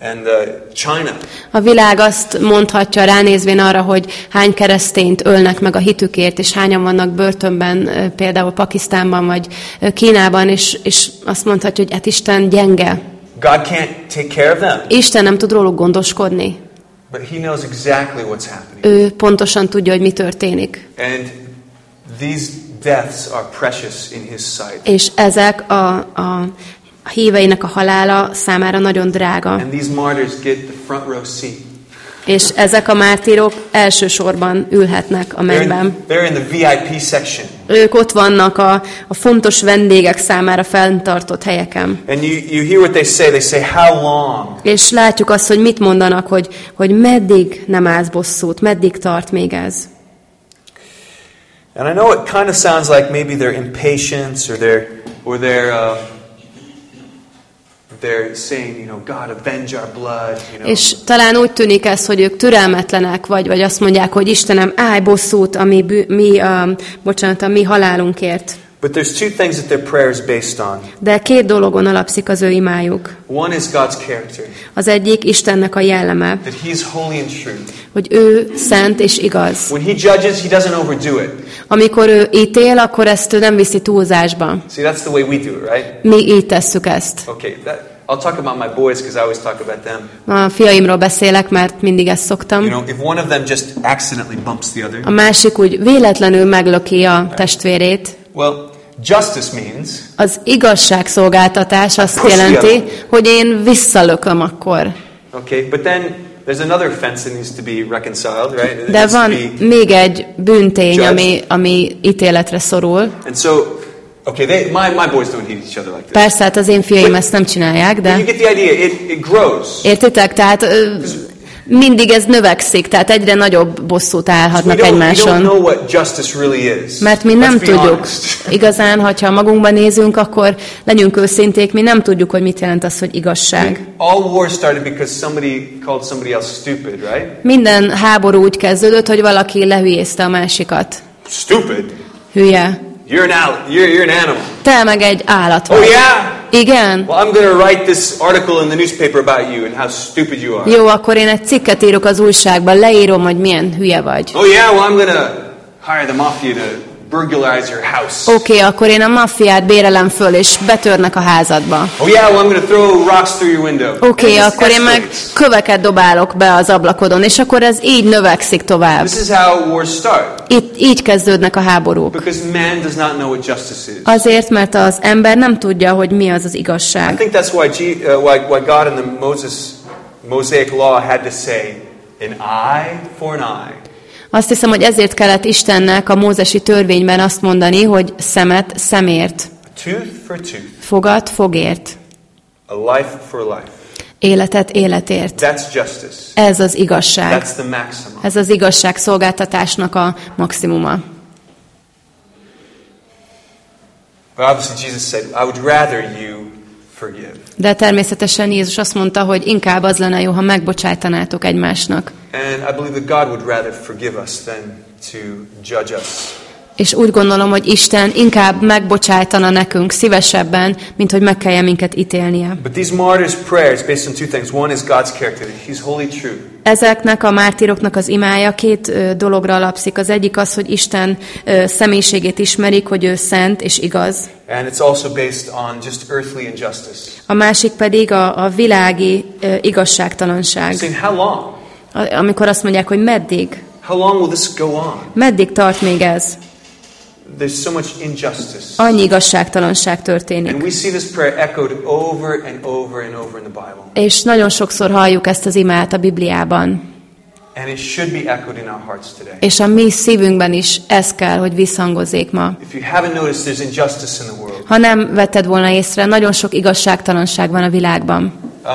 and, uh, China. a világ azt mondhatja ránézvén arra, hogy hány keresztényt ölnek meg a hitükért, és hányan vannak börtönben, például Pakisztánban vagy Kínában, és, és azt mondhatja, hogy hát Isten gyenge. God can't take care of them. Isten nem tud róluk gondoskodni. But He knows exactly what's happening. Ő pontosan tudja, hogy mi történik. And these deaths are precious in His sight. És ezek a, a a híveinek a halála számára nagyon drága. És ezek a mártírok elsősorban ülhetnek a mennyben. Ők ott vannak a, a fontos vendégek számára fenntartott helyeken. And you, you hear what they say. They say, How long? És látjuk azt, hogy mit mondanak, hogy, hogy meddig nem állsz bosszút, meddig tart még ez. And I know it kind of sounds like maybe their impatience or their or their uh, they're saying, you know, God, avenge our blood. You know, És talán úgy tűnik ez, hogy ők türelmetlenek, vagy, vagy azt mondják, hogy Istenem, állj bosszút a mi, mi, um, bocsánat, a mi halálunkért. But there's two things that their prayer is based on. De két dologon alapszik az ő imájuk. One is God's character, Az egyik Istennek a jelleme, that He's holy and true. hogy ő szent és igaz. When He judges, He doesn't overdo it. Amikor ő ítél, akkor ezt ő nem viszi túlzásba. See, that's the way we do it, right? Mi így tesszük ezt. Okay, that, I'll talk about my boys because I always talk about them. A fiaimról beszélek, mert mindig ezt You szoktam. know, if one of them just accidentally bumps the other, A másik úgy véletlenül meglöki a testvérét. well, justice means Az igazságszolgáltatás azt jelenti, hogy én visszalököm akkor. okay, but then there's another offense that needs to be reconciled, right? It De van még egy bűntény, ami, ami ítéletre szorul. And so, okay, they, my, my boys don't hit each other like this. Persze, hát az én fiaim ezt nem csinálják, But you de get the idea. It, it grows. értitek? Tehát mindig ez növekszik, tehát egyre nagyobb bosszút állhatnak egymáson. really. Mert mi nem tudjuk. honest. Igazán, hogyha magunkban nézünk, akkor legyünk őszinték, mi nem tudjuk, hogy mit jelent az, hogy igazság. Stupid, right? Minden háború úgy kezdődött, hogy valaki lehülyézte a másikat. Stupid? Hülye. You're an, you're, you're an animal. Te meg egy állat Oh, vagy. yeah? Igen? Well, I'm going to write this article in the newspaper about you and how stupid you are. Jó, akkor én egy cikket írok az újságban, leírom, hogy milyen hülye vagy. Oh, yeah? Well, I'm going to hire the mafia to burglarize your house. Oké, okay, akkor én a maffiát bérelem föl, és betörnek a házadba. Oh, yeah? Well, I'm to throw rocks through your window. Oké, okay, And akkor én meg köveket dobálok be az ablakon, és akkor ez így növekszik tovább. This is how wars start. Itt így kezdődnek a háborúk. Because man does not know what justice is. Azért, mert az ember nem tudja, hogy mi az az I igazság. think that's why, G, uh, why, why God in the Moses Mosaic law had to say, an eye for an eye, Azt hiszem, hogy ezért kellett Istennek a mózesi törvényben azt mondani, hogy szemet szemért, a tooth for a tooth, fogat fogért, a life for life. életet életért. That's justice. Ez az igazság. That's the maximum. Ez az igazságszolgáltatásnak a maximuma. But obviously, Jesus said, I would rather you. De természetesen Jézus azt mondta, hogy inkább az lenne jó, ha megbocsájtanátok egymásnak. And I believe that God would rather forgive us than to judge us. És úgy gondolom, hogy Isten inkább megbocsájtana nekünk szívesebben, mint hogy meg kelljen minket ítélnie. But these martyrs' prayers based on two things. One is God's character, that He's holy true. Ezeknek a mártíroknak az imája két ö, dologra alapszik. Az egyik az, hogy Isten ö, személyiségét ismerik, hogy ő szent és igaz. And it's also based on just earthly injustice. A másik pedig a, a világi ö, igazságtalanság. Saying, how long? Amikor azt mondják, hogy meddig? How long will this go on? Meddig tart még ez? There's so much injustice. Annyi igazságtalanság történik. And we see this prayer echoed over and over and over in the Bible. És nagyon sokszor halljuk ezt az imát a Bibliában. And it should be echoed in our hearts today. És a mi szívünkben is ez kell, hogy visszhangozzék ma. If you haven't noticed, there's injustice in the world. Ha nem vetted volna észre, nagyon sok igazságtalanság van a világban. Uh,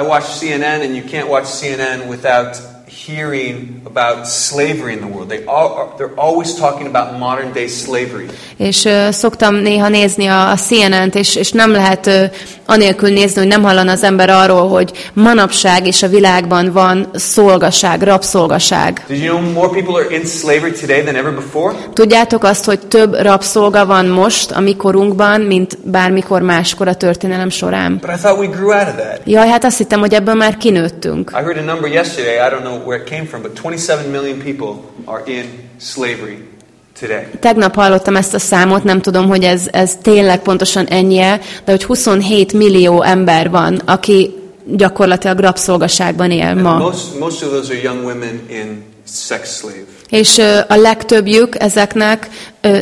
I watch CNN, and you can't watch CNN without hearing about slavery in the world. They all, they're always talking about modern day slavery. És ö, szoktam néha nézni a, a CNN-t, és, és nem lehet ö, anélkül nézni, hogy nem hallan az ember arról, hogy manapság és a világban van szolgaság, rabszolgaság. Did you know more people are in slavery today than ever before? Tudjátok azt, hogy több rabszolga van most a mi korunkban, mint bármikor máskor a történelem során? But I thought we grew out of that. Jaj, hát azt hittem, hogy ebből már kinőttünk. I heard a number yesterday, I don't know where it came from, but 27 million people are in slavery today. Tegnap hallottam ezt a számot, nem tudom, hogy ez, ez tényleg pontosan ennyie, de hogy 27 millió ember van, aki gyakorlatilag rabszolgaságban él And ma. most, most of those are young women in sex slave. És a legtöbbjük ezeknek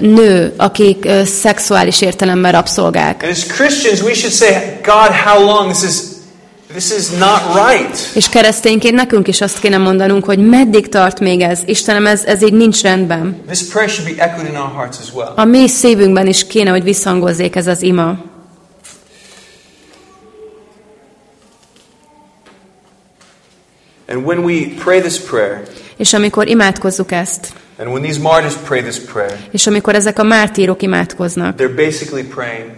nő, akik szexuális értelemben rabszolgák. And as Christians, we should say, God, how long? This is, this is not right. És keresztényként nekünk is azt kéne mondanunk, hogy meddig tart még ez? Istenem, ez, ez így nincs rendben. This prayer should be echoed in our hearts as well. A mi szívünkben is kéne, hogy visszhangozzék ez az ima. And when we pray this prayer, És amikor imádkozzuk ezt, and when these martyrs pray this prayer, és amikor ezek a mártírok imádkoznak, they're basically praying,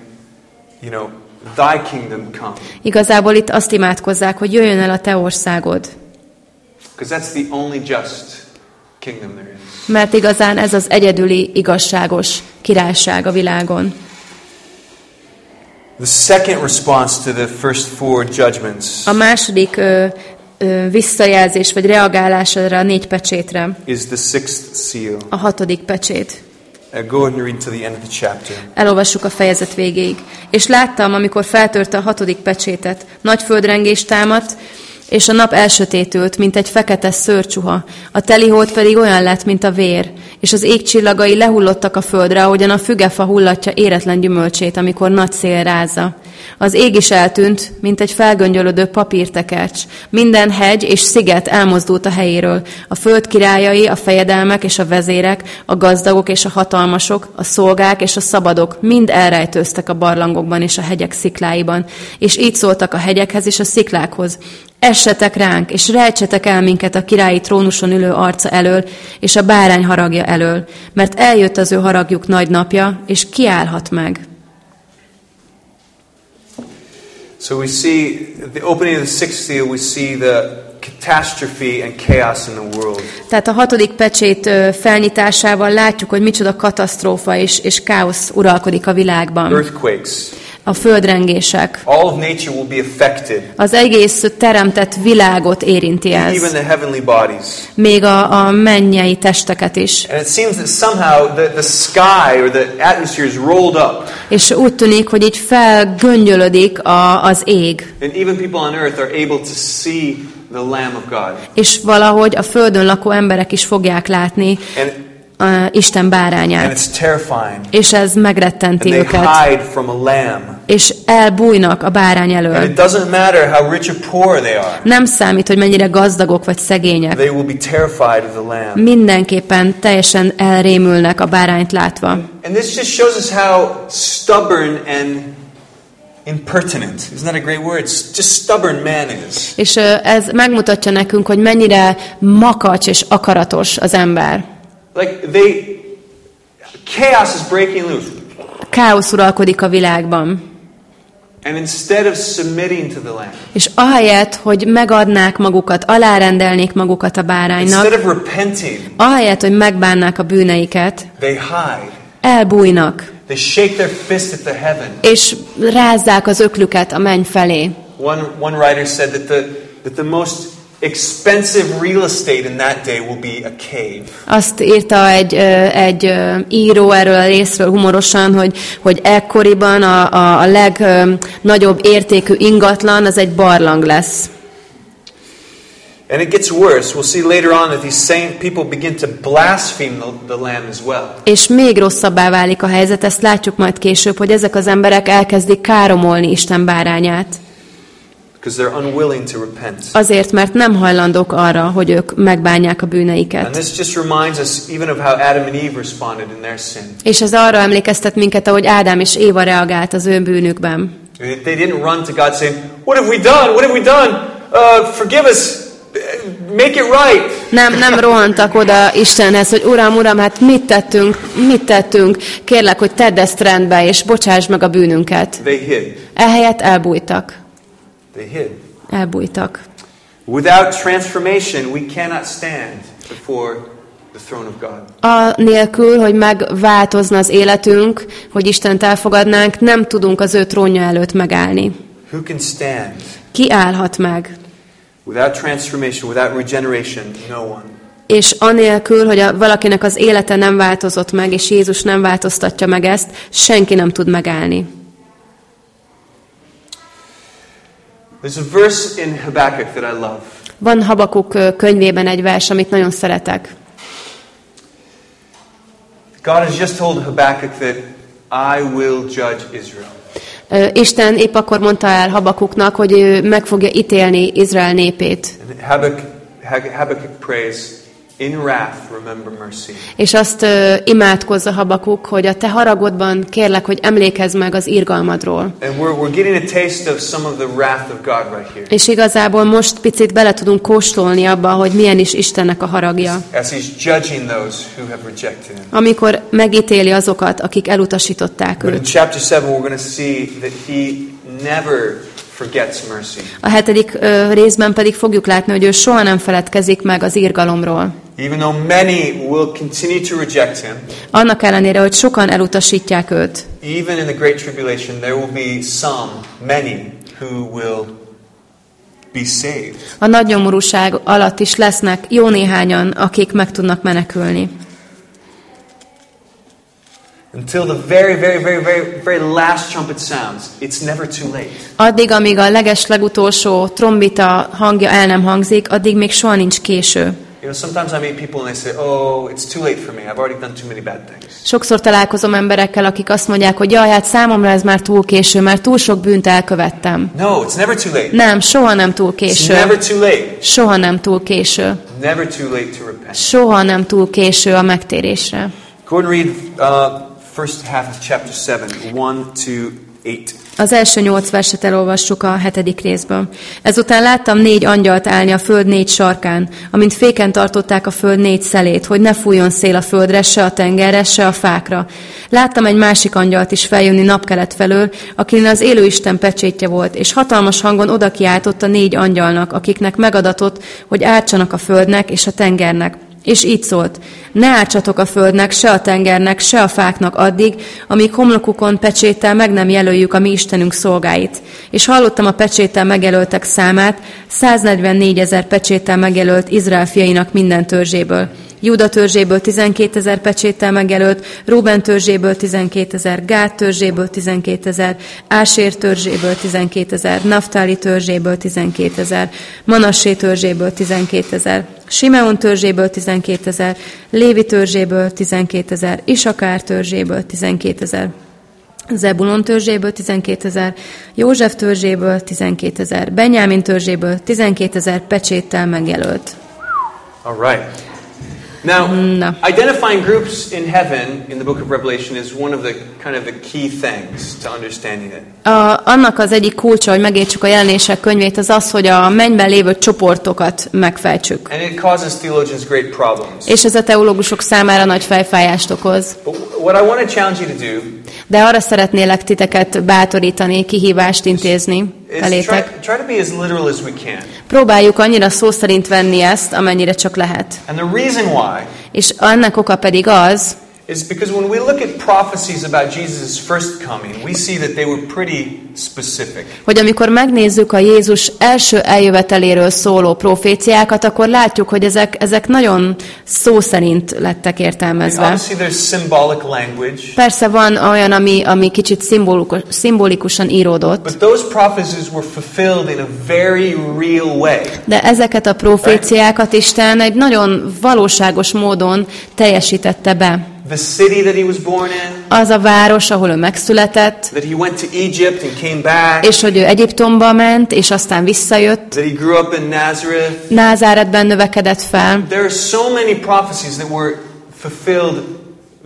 you know, thy kingdom come. igazából itt azt imádkozzák, hogy jöjjön el a te országod. That's the only just kingdom there is. Mert igazán ez az egyedüli igazságos királyság a világon. The second response to the first four judgments A második ö, ö, visszajelzés vagy reagálás erre a négy pecsétre, is the sixth seal. a hatodik pecsét. Elolvassuk a fejezet végéig. És láttam, amikor feltörte a hatodik pecsétet, nagy földrengés támadt, és a nap elsötétült, mint egy fekete szőrcsuha, a telihold pedig olyan lett, mint a vér, és az ég csillagai lehullottak a földre, ahogyan a fügefa hullatja éretlen gyümölcsét, amikor nagy szél rázza. Az ég is eltűnt, mint egy felgöngyölödő papírtekercs. Minden hegy és sziget elmozdult a helyéről. A föld királyai, a fejedelmek és a vezérek, a gazdagok és a hatalmasok, a szolgák és a szabadok mind elrejtőztek a barlangokban és a hegyek szikláiban. És így szóltak a hegyekhez és a sziklákhoz. Essetek ránk, és rejtsetek el minket a királyi trónuson ülő arca elől, és a bárány haragja elől, mert eljött az ő haragjuk nagy napja, és kiállhat meg. So we see the opening of the sixth seal, we see the catastrophe and chaos in the world. Tehát a hatodik pecsét felnyitásával látjuk, hogy micsoda katasztrófa és, és káosz uralkodik a világban. Earthquakes. A földrengések. All of nature will be affected, Az egész teremtett világot érinti ez. even the heavenly bodies. Még a, a mennyei testeket is. And it seems that somehow the, the sky or the atmosphere is rolled up, És úgy tűnik, hogy így felgöngyölödik a, az ég. and even people on earth are able to see the Lamb of God. És valahogy a földön lakó emberek is fogják látni And, uh, Isten bárányát. És ez megrettenti őket. És elbújnak a bárány elől. Nem számít, hogy mennyire gazdagok vagy szegények. Mindenképpen teljesen elrémülnek a bárányt látva. And this just shows us how stubborn and impertinent, isn't that a great word? Just stubborn man is. És ez megmutatja nekünk, hogy mennyire makacs és akaratos az ember. Like they, chaos is breaking loose. Káosz uralkodik a világban. And instead of submitting to the lamb, És ahelyett, hogy megadnák magukat, alárendelnék magukat a báránynak, instead of repenting, ahelyett, hogy megbánnák a bűneiket, they hide. elbújnak, They shake their fist at the heaven. és rázzák az öklüket a menny felé. One, one writer said that the, that the most expensive real estate in that day will be a cave. Azt írta egy, egy író erről a részről humorosan, hogy, hogy ekkoriban a, a, a legnagyobb értékű ingatlan az egy barlang lesz. And it gets worse. We'll see later on that these same people begin to blaspheme the, the Lamb as well. És még rosszabbá válik a helyzet, ezt látjuk majd később, hogy ezek az emberek elkezdik káromolni Isten bárányát. They're unwilling to repent. Azért, mert nem hajlandók arra, hogy ők megbánják a And bűneiket. this just reminds us even of how Adam and Eve responded in their sin. És ez arra emlékeztet minket, ahogy Ádám és Éva reagált az ő bűnükben. They didn't run to God saying, What have we done? What have we done? Uh, forgive us. Make it right. Nem, nem rohantak oda Istenhez, hogy Uram, Uram, hát mit tettünk, mit tettünk, kérlek, hogy tedd ezt rendbe, és bocsáss meg a bűnünket. They hid. Ehelyett elbújtak. They hid. Elbújtak. Without transformation, we cannot stand before the throne of God. A nélkül, hogy megváltozna az életünk, hogy Istent elfogadnánk, nem tudunk az ő trónja előtt megállni. Who can stand? Ki állhat meg? Without transformation, without regeneration, no one. És anélkül, hogy a, valakinek az élete nem változott meg, és Jézus nem változtatja meg ezt, senki nem tud megállni. There's a verse in Habakkuk that I love. Van Habakuk könyvében egy vers, amit nagyon szeretek. God has just told Habakkuk that I will judge Israel. Isten épp akkor mondta el Habakuknak, hogy ő meg fogja ítélni Izrael népét. Habakkuk, Habakkuk prays, In wrath, remember mercy. És azt ö, imádkozza Habakuk, hogy a te haragodban kérlek, hogy emlékezz meg az irgalmadról. És igazából most picit bele tudunk kóstolni abba, hogy milyen is Istennek a haragja. As he's judging those who have rejected him. Amikor megítéli azokat, akik elutasították But in őt. chapter 7, we're going to see that he never. A hetedik ö, részben pedig fogjuk látni, hogy ő soha nem feledkezik meg az irgalomról. Even though many will continue to reject him, Annak ellenére, hogy sokan elutasítják őt. even in the Great Tribulation, there will be some, many, who will be saved. A nagy nyomorúság alatt is lesznek jó néhányan, akik meg tudnak menekülni. Until the very, very, very, very, very last trumpet sounds, it's never too late. Addig, amíg a leges legutolsó trombita hangja el nem hangzik, addig még soha nincs késő. You know, sometimes I meet people and they say, oh, it's too late for me. I've already done too many bad things. Sokszor találkozom emberekkel, akik azt mondják, hogy jaj, hát számomra ez már túl késő, mert túl sok bűnt elkövettem. No, it's never too late. Nem, soha nem túl It's késő. never too late. Soha nem túl késő. Never too late to repent. Soha nem túl késő a megtérésre. Go ahead and read uh, first half of chapter 7, 1 to 8. Az első nyolc verset elolvassuk a hetedik részből. Ezután láttam négy angyalt állni a föld négy sarkán, amint féken tartották a föld négy szelét, hogy ne fújjon szél a földre, se a tengerre, se a fákra. Láttam egy másik angyalt is feljönni napkelet felől, akinek az élő Isten pecsétje volt, és hatalmas hangon oda kiáltott a négy angyalnak, akiknek megadatott, hogy ártsanak a földnek és a tengernek. És így szólt, ne ártsatok a földnek, se a tengernek, se a fáknak addig, amíg homlokukon pecséttel meg nem jelöljük a mi Istenünk szolgáit. És hallottam a pecséttel megjelöltek számát, 144 ezer pecséttel megjelölt Izrael fiainak minden törzséből. Júda törzséből 12 ezer pecséttel megjelölt, Róben törzséből 12 ezer, Gát törzséből 12 ezer, Ásér törzséből 12 ezer, Naftáli törzséből 12 ezer, Manassé törzséből 12 ezer, Simeon törzséből 12 ezer, Lévi törzséből 12 ezer, Isakár törzséből 12 ezer. Zebulon törzséből 12 ezer, József törzséből 12 ezer, Benyámin törzséből 12 ezer pecséttel megjelölt. All right. Now, No. identifying groups in heaven in the book of Revelation is one of the kind of the key things to understanding it. A, annak az egyik kulcsa, hogy megértsük a jelenések könyvét, az az, hogy a mennyben lévő csoportokat megfejtsük. And it causes theologians great problems. És ez a teológusok számára nagy fejfájást okoz. But what I want to challenge you to do De arra szeretnélek titeket bátorítani, kihívást intézni elétek. Próbáljuk annyira szó szerint venni ezt, amennyire csak lehet. És annak oka pedig az, is because when we look at prophecies about Jesus' first coming, we see that they were pretty specific. hogy amikor megnézzük a Jézus első eljöveteléről szóló proféciákat, akkor látjuk, hogy ezek, ezek nagyon szó szerint lettek értelmezve. language, Persze van olyan, ami, ami kicsit szimbolikus, szimbolikusan íródott, but those prophecies were fulfilled in a very real way. de ezeket a proféciákat Isten egy nagyon valóságos módon teljesítette be. The city that he was born in, az a város, ahol ő megszületett, that he went to Egypt and came back, és hogy ő Egyiptomba ment, és aztán visszajött, that he grew up in Nazareth. Názáretben növekedett fel. There are so many prophecies that were fulfilled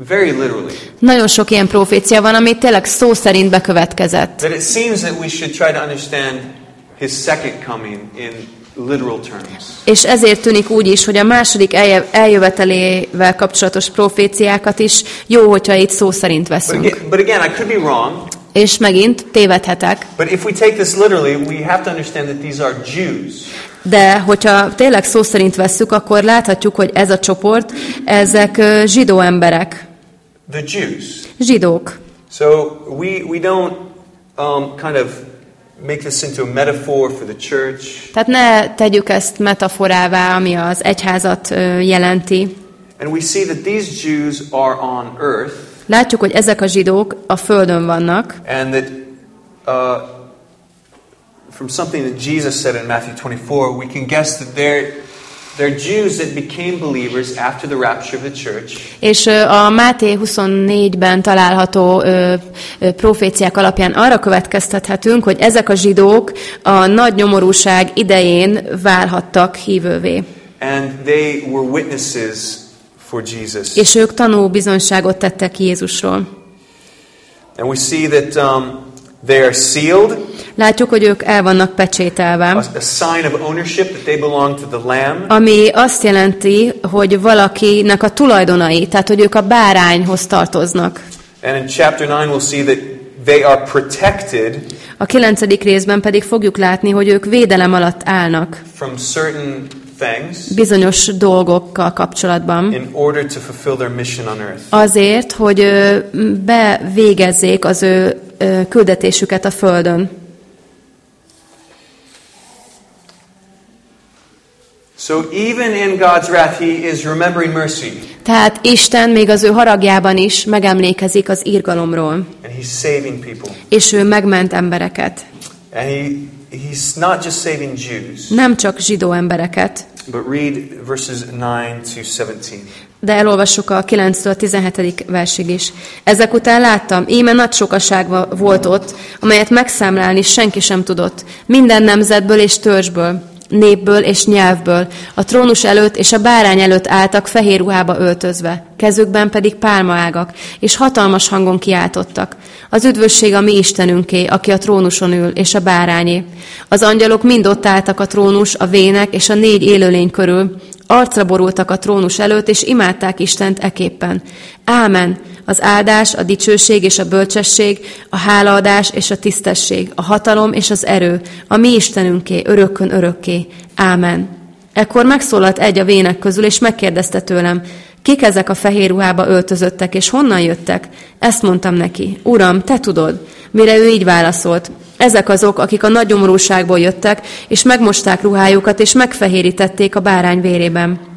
very literally. Nagyon sok ilyen profécia van, ami tényleg szó szerint bekövetkezett. That it seems that we should try to understand his second coming in literal terms. És ezért tűnik úgy is, hogy a második eljövetelével kapcsolatos proféciákat is jó, hogyha itt szó szerint But veszünk. again, but again, I could be wrong. És megint tévedhetek, But if we take this literally, we have to understand that these are Jews. de hogyha tényleg szó szerint vesszük, akkor láthatjuk, hogy ez a csoport, ezek zsidó emberek, The Jews. zsidók. So we, we don't um, kind of make this into a metaphor for the church. Tehát ne tegyük ezt metaforává, ami az egyházat jelenti. And we see that these Jews are on earth Látjuk, hogy ezek a zsidók a földön vannak, and that uh, from something that Jesus said in Matthew 24, we can guess that they're, they're Jews that became believers after the rapture of the church. és a Máté 24-ben található ö, ö, proféciák alapján arra következtethetünk, hogy ezek a zsidók a nagy nyomorúság idején válhattak hívővé. And they were witnesses for Jesus. És ők tanú bizonyságot tettek Jézusról. And we see that um, they are sealed, Látjuk, hogy ők el vannak pecsételve, a, sign of ownership that they belong to the Lamb. ami azt jelenti, hogy valakinek a tulajdonai, tehát hogy ők a bárányhoz tartoznak. And in chapter 9, we'll see that they are protected A kilencedik részben pedig fogjuk látni, hogy ők védelem alatt állnak from certain things bizonyos dolgokkal kapcsolatban. in order to fulfill their mission on earth. Azért, hogy bevégezzék az ő küldetésüket a Földön. So even in God's wrath, He is remembering mercy Tehát Isten még az ő haragjában is megemlékezik az írgalomról, and He's saving people. és ő megment embereket. And he, He's not just saving Jews, Nem csak zsidó embereket, but read verses 9 to 17. de elolvassuk a 9-től 17. versig is. Ezek után láttam, íme nagy sokaság volt ott, amelyet megszámlálni senki sem tudott, minden nemzetből és törzsből, népből és nyelvből, a trónus előtt és a bárány előtt álltak fehér ruhába öltözve, kezükben pedig pálmaágak, és hatalmas hangon kiáltottak. Az üdvösség a mi Istenünké, aki a trónuson ül, és a bárányé. Az angyalok mind ott álltak a trónus, a vének és a négy élőlény körül, arcra borultak a trónus előtt, és imádták Istent eképpen. Ámen! Az áldás, a dicsőség és a bölcsesség, a hálaadás és a tisztesség, a hatalom és az erő, a mi Istenünké, örökkön örökké. Ámen. Ekkor megszólalt egy a vének közül, és megkérdezte tőlem, kik ezek a fehér ruhába öltözöttek, és honnan jöttek? Ezt mondtam neki, Uram, te tudod. Mire ő így válaszolt, ezek azok, akik a nagy jöttek, és megmosták ruhájukat, és megfehérítették a bárány vérében.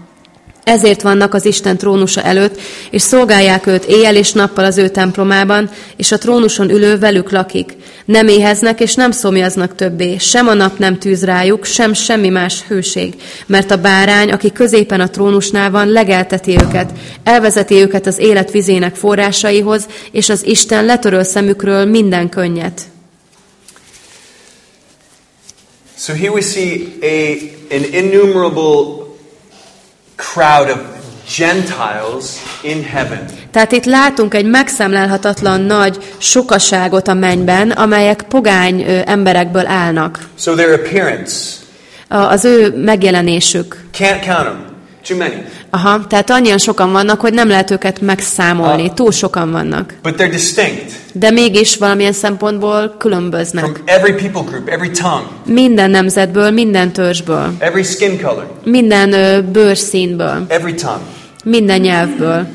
Ezért vannak az Isten trónusa előtt, és szolgálják őt éjjel és nappal az ő templomában, és a trónuson ülő velük lakik. Nem éheznek és nem szomjaznak többé, sem a nap nem tűz rájuk, sem semmi más hőség. Mert a bárány, aki középen a trónusnál van, legelteti őket, elvezeti őket az élet vizének forrásaihoz, és az Isten letöröl szemükről minden könnyet. So here we see a, an innumerable crowd of Gentiles in heaven. Tehát itt látunk egy megszemlelhatatlan nagy sokaságot a mennyben, amelyek pogány emberekből állnak. So their appearance, Az ő megjelenésük. can't count them. Too many. Aha, tehát annyian sokan vannak, hogy nem lehet őket megszámolni. Túl sokan vannak. But they're distinct De mégis valamilyen szempontból különböznek. from every people group, every tongue, Minden nemzetből, minden törzsből, every skin color, minden bőrszínből, every tongue. minden nyelvből.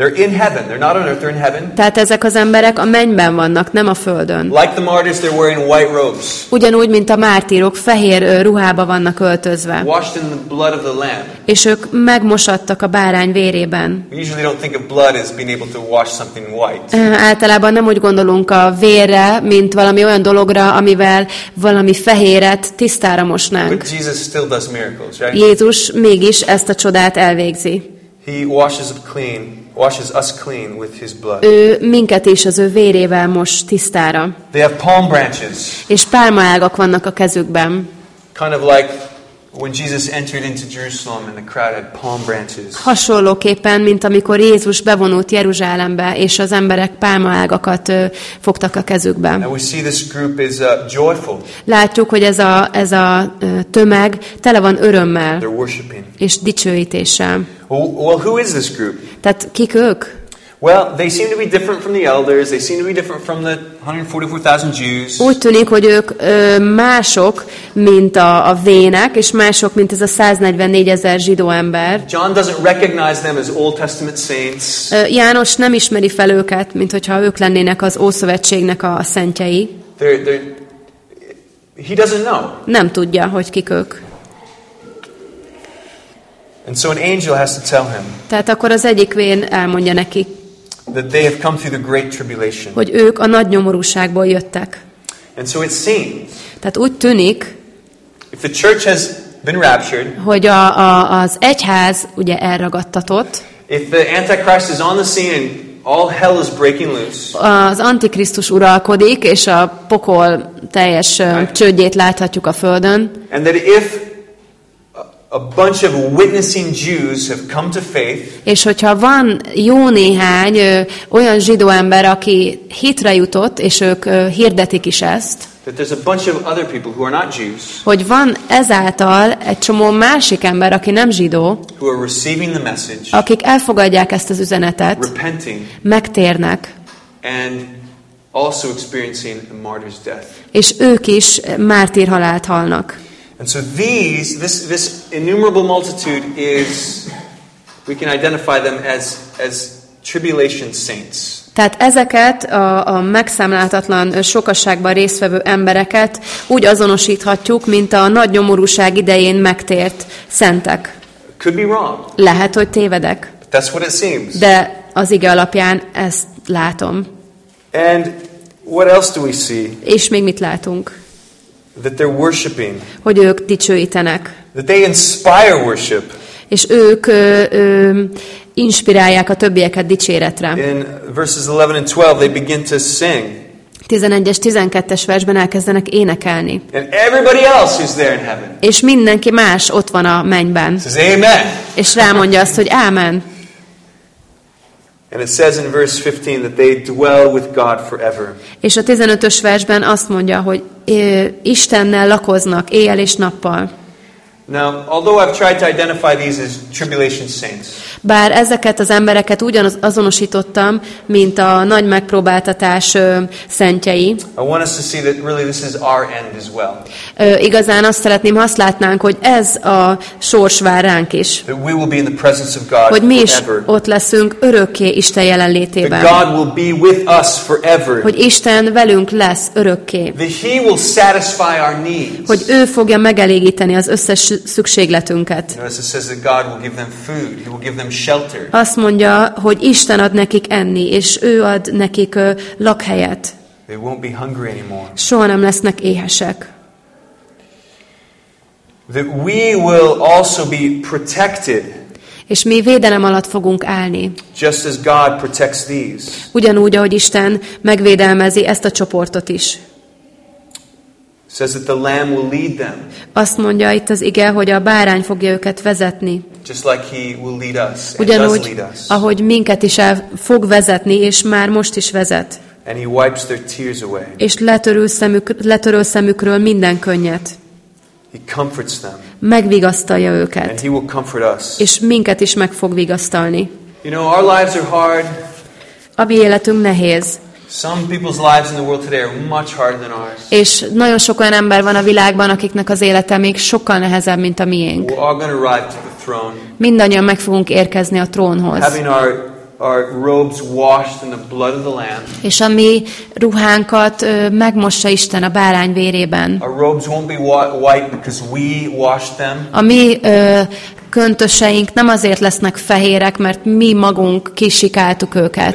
They're in heaven. They're not on earth, they're in heaven. Tehát ezek az emberek a mennyben vannak, nem a földön. Like the martyrs, they're wearing white robes, Ugyanúgy, mint a mártírok, fehér ruhába vannak öltözve. washed in the blood of the Lamb. És ők megmosattak a bárány vérében. We usually don't think of blood as being able to wash something white. Általában nem úgy gondolunk a vérre, mint valami olyan dologra, amivel valami fehéret tisztára mosnánk. But Jesus still does miracles, right? Jézus mégis ezt a csodát elvégzi. He washes up clean, washes us clean with his blood. Ő minket is az ő vérével most tisztára. They have palm branches, És pálmaágak vannak a kezükben. kind of like when Jesus entered into Jerusalem and the crowd had palm branches. Hasonlóképpen, mint amikor Jézus bevonult Jeruzsálembe, és az emberek pálmaágakat fogtak a kezükbe. And we see this group is uh, joyful. Látjuk, hogy ez a, ez a tömeg tele van örömmel They're worshiping. és dicsőítéssel. Well, well, who is this group? Tehát kik ők? Well, they seem to be different from the elders. They seem to be different from the 144,000 Jews. Úgy tűnik, hogy ők ö, mások, mint a, a vének, és mások, mint ez a 144 ezer zsidó ember. John doesn't recognize them as Old Testament saints. Ö, János nem ismeri fel őket, mint hogyha ők lennének az Ószövetségnek a szentjei. They're, they're, he doesn't know. Nem tudja, hogy kik ők. And so an angel has to tell him Tehát akkor az egyik vén elmondja neki, that they have come through the great tribulation. hogy ők a nagy nyomorúságból jöttek. And so it seems Tehát úgy tűnik, if the church has been raptured, hogy a, a, az egyház ugye elragadtatott, if the Antichrist is on the scene and all hell is breaking loose, az Antikrisztus uralkodik, és a pokol teljes ö, csődjét láthatjuk a földön, and that if a- bunch of witnessing Jews have come to faith, és hogyha van jó néhány ö, olyan zsidó ember, aki hitre jutott, és ők ö, hirdetik is ezt, that there's a bunch of other people who are not Jews hogy van ezáltal egy csomó másik ember, aki nem zsidó, who are receiving the message, akik elfogadják ezt az üzenetet, repenting, megtérnek, and also experiencing a martyr's death. és ők is mártírhalált halnak. And so these, this, this innumerable multitude is, we can identify them as, as tribulation saints. Tehát ezeket a, a megszámláltatlan ö, sokasságban résztvevő embereket úgy azonosíthatjuk, mint a nagy nyomorúság idején megtért szentek. Could be wrong, Lehet, hogy tévedek, but that's what it seems. de az ige alapján ezt látom. And what else do we see? És még mit látunk? That they're worshiping, Hogy ők dicsőítenek. that they inspire worship. És ők ö, ö, inspirálják a többieket dicséretre. In verses 11 and 12, they begin to sing. 11-es, 12-es versben elkezdenek énekelni. And everybody else who's there in heaven És mindenki más ott van a mennyben. says, Amen. És rámondja azt, hogy ámen. And it says in verse 15 that they dwell with God forever. És a 15-ös versben azt mondja, hogy Istennel lakoznak éjjel és nappal. Now, although I've tried to identify these as tribulation saints, Bár ezeket az embereket ugyanaz azonosítottam, mint a nagy megpróbáltatás szentjei, really well. ö, igazán azt szeretném, ha azt látnánk, hogy ez a sors vár ránk is. Hogy mi is forever. ott leszünk örökké Isten jelenlétében. Hogy Isten velünk lesz örökké. Hogy ő fogja megelégíteni az összes szükségletünket. Notice it Azt mondja, hogy Isten ad nekik enni, és ő ad nekik lakhelyet. Soha nem lesznek éhesek. That we will also be protected, És mi védelem alatt fogunk állni. just as God protects these. Ugyanúgy, ahogy Isten megvédelmezi ezt a csoportot is. Says that the Lamb will lead them, Azt mondja itt az ige, hogy a bárány fogja őket vezetni. just like He will lead us and does Ugyanúgy, lead us. ahogy minket is el fog vezetni, és már most is vezet. And He wipes their tears away. És letörül, szemük, letöröl szemükről minden könnyet. He comforts them, Megvigasztalja and őket. He will comfort us. És minket is meg fog vigasztalni. You know, our lives are hard. A mi életünk nehéz. Some people's lives in the world today are much harder than ours. És nagyon sok olyan ember van a világban, akiknek az élete még sokkal nehezebb, mint a miénk. We're all going to arrive to the throne, Mindannyian meg fogunk érkezni a trónhoz. having our, our robes washed in the blood of the Lamb. És a mi ruhánkat ö, megmossa Isten a bárány vérében. Our robes won't be wa- white because we washed them. A mi ö, köntöseink nem azért lesznek fehérek, mert mi magunk kisikáltuk őket.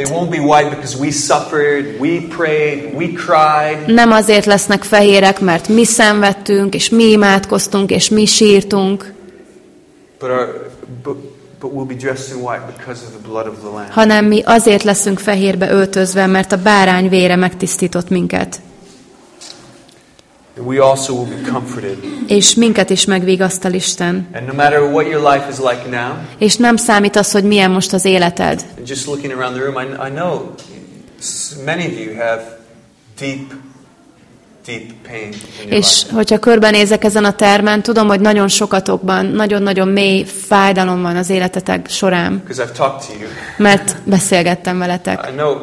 Nem azért lesznek fehérek, mert mi szenvedtünk, és mi imádkoztunk, és mi sírtunk, hanem mi azért leszünk fehérbe öltözve, mert a bárány vére megtisztított minket. We also will be comforted. És minket is megvigasztal Isten. And no matter what your life is like now, És nem számít az, hogy milyen most az életed. just looking around the room, I, I know many of you have deep, deep pain És life. hogyha körbenézek ezen a termen, tudom, hogy nagyon sokatokban nagyon-nagyon mély fájdalom van az életetek során, mert beszélgettem veletek. I know,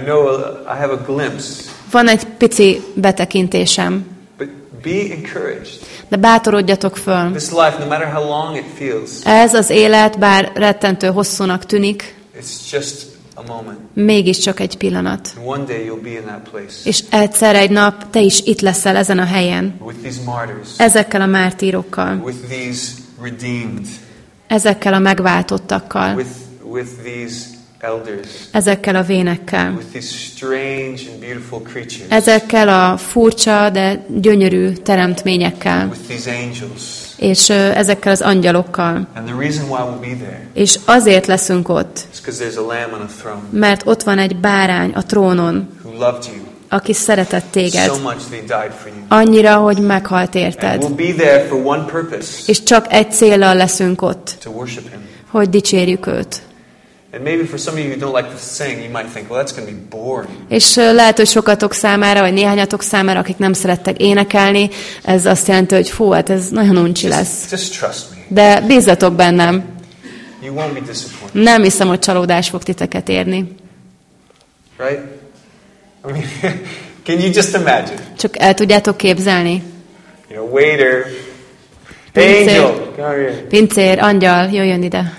I know I have a glimpse, Van egy pici betekintésem, but be encouraged. de bátorodjatok föl. This life, no matter how long it feels, Ez az élet, bár rettentő hosszúnak tűnik, it's just a moment. mégiscsak egy pillanat. And one day you'll be in that place És egyszer egy nap te is itt leszel ezen a helyen, with these martyrs, ezekkel a mártírokkal, with these redeemed, ezekkel a megváltottakkal, with, with these ezekkel a vénekkel, ezekkel a furcsa, de gyönyörű teremtményekkel, és ezekkel az angyalokkal. És azért leszünk ott, mert ott van egy bárány a trónon, aki szeretett téged, annyira, hogy meghalt érted. És csak egy céllal leszünk ott, hogy dicsérjük őt. És lehet, hogy sokatok számára, vagy néhányatok számára, akik nem szerettek énekelni, ez azt jelenti, hogy fú, hát ez nagyon uncsi lesz. Just, just. De bízzatok bennem, You won't be disappointed, nem hiszem, hogy csalódás fog titeket érni. right? I mean, can you just imagine? Csak el tudjátok képzelni? You know, waiter, Pincér. angel, come here. Pincér, angyal, jöjjön ide.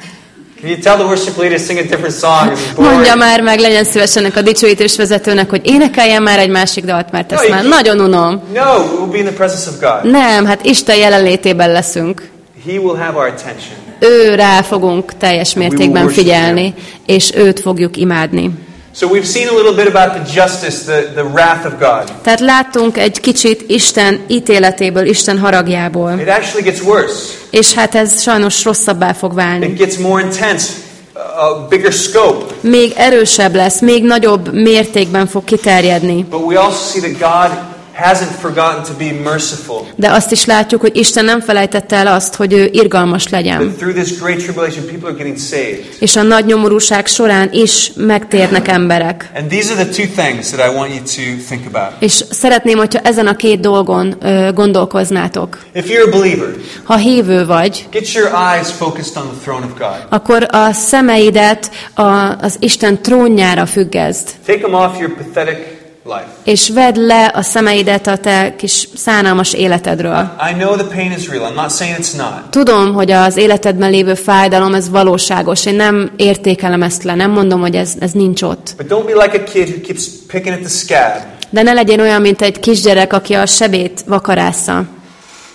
You tell the worship leader to sing a different song? This is boring. Mondja már meg, legyen szíves ennek a dicsőítés vezetőnek, hogy énekeljen már egy másik dalt, mert ezt már nagyon unom. No, we'll be in the presence of God. Nem, hát Isten jelenlétében leszünk. He will have our attention. Ő rá fogunk teljes mértékben figyelni, és őt fogjuk imádni. So we've seen a little bit about the justice, the, the wrath of God. Tehát láttunk egy kicsit Isten ítéletéből, Isten haragjából. It actually gets worse. És hát ez sajnos rosszabbá fog válni. It gets more intense, a bigger scope. Még erősebb lesz, még nagyobb mértékben fog kiterjedni. But we also see that God hasn't forgotten to be merciful. De azt is látjuk, hogy Isten nem felejtette el azt, hogy ő irgalmas legyen. Through this great tribulation, people are getting saved. És a nagy nyomorúság során is megtérnek emberek. And these are the two things that I want you to think about. És szeretném, hogyha ezen a két dolgon ö, gondolkoznátok. If you're a believer, Ha hívő vagy, get your eyes focused on the throne of God. akkor a szemeidet a, az Isten trónjára függezd. Take them off your pathetic life. És vedd le a szemeidet a te kis szánalmas életedről. I know the pain is real. I'm not saying it's not. Tudom, hogy az életedben lévő fájdalom, ez valóságos. Én nem értékelem ezt le, nem mondom, hogy ez, ez nincs ott. But don't be like a kid who keeps picking at the scab. De ne legyen olyan, mint egy kisgyerek, aki a sebét vakarásza,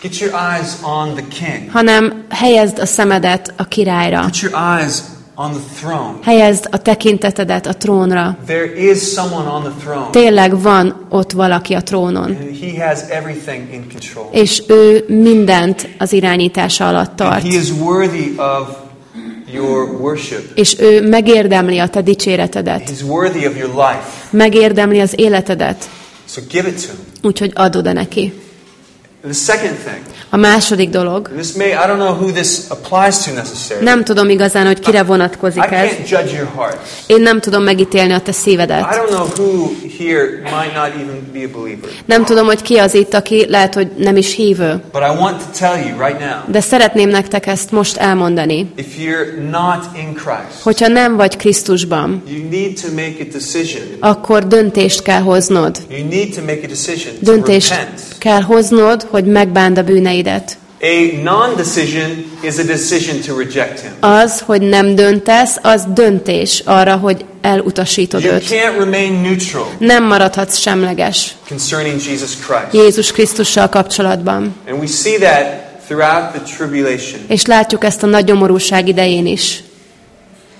Get your eyes on the king. hanem helyezd a szemedet a királyra. Put your eyes on the throne. Helyezd a tekintetedet a trónra. There is someone on the throne. Tényleg van ott valaki a trónon. And he has everything in control. És ő mindent az irányítása alatt And tart. he is worthy of your worship. És ő megérdemli a te dicséretedet. He's worthy of your life. Megérdemli az életedet. So give it to him. Úgyhogy add oda neki. And the second thing, A második dolog, and this may, I don't know who this applies to necessarily. nem tudom igazán, hogy kire I vonatkozik ez. can't judge your heart. Én nem tudom megítélni a te I szívedet. don't know who here might not even be a believer. Nem tudom, hogy ki az itt, aki lehet, hogy nem is hívő. But I want to tell you right now, De szeretném nektek ezt most elmondani. if you're not in Christ, Hogyha nem vagy Krisztusban, you need to make a decision. akkor döntést kell hoznod. You need to make a decision to Döntést kell hoznod, hogy megbánd a bűneidet. A non-decision is a decision to reject him. Az, hogy nem döntesz, az döntés arra, hogy elutasítod You őt. can't remain neutral Nem maradhatsz semleges concerning Jesus Christ. Jézus Krisztussal kapcsolatban. And we see that throughout the tribulation. És látjuk ezt a nagy nyomorúság idején is.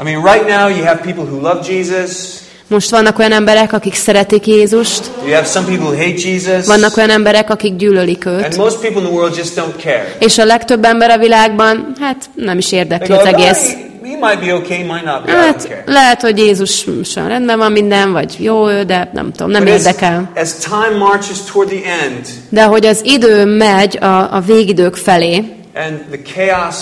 I mean, right now you have people who love Jesus, Most vannak olyan emberek, akik szeretik Jézust, You have some people who hate Jesus. vannak olyan emberek, akik gyűlölik And őt. most people in the world just don't care. És a legtöbb ember a világban, hát nem is érdekli az "Oh, egész. Hát lehet, hogy Jézuson rendben van minden, vagy jó ő, de nem tudom, nem But as, érdekel. as time marches toward the end, De hogy az idő megy a, a végidők felé, and the chaos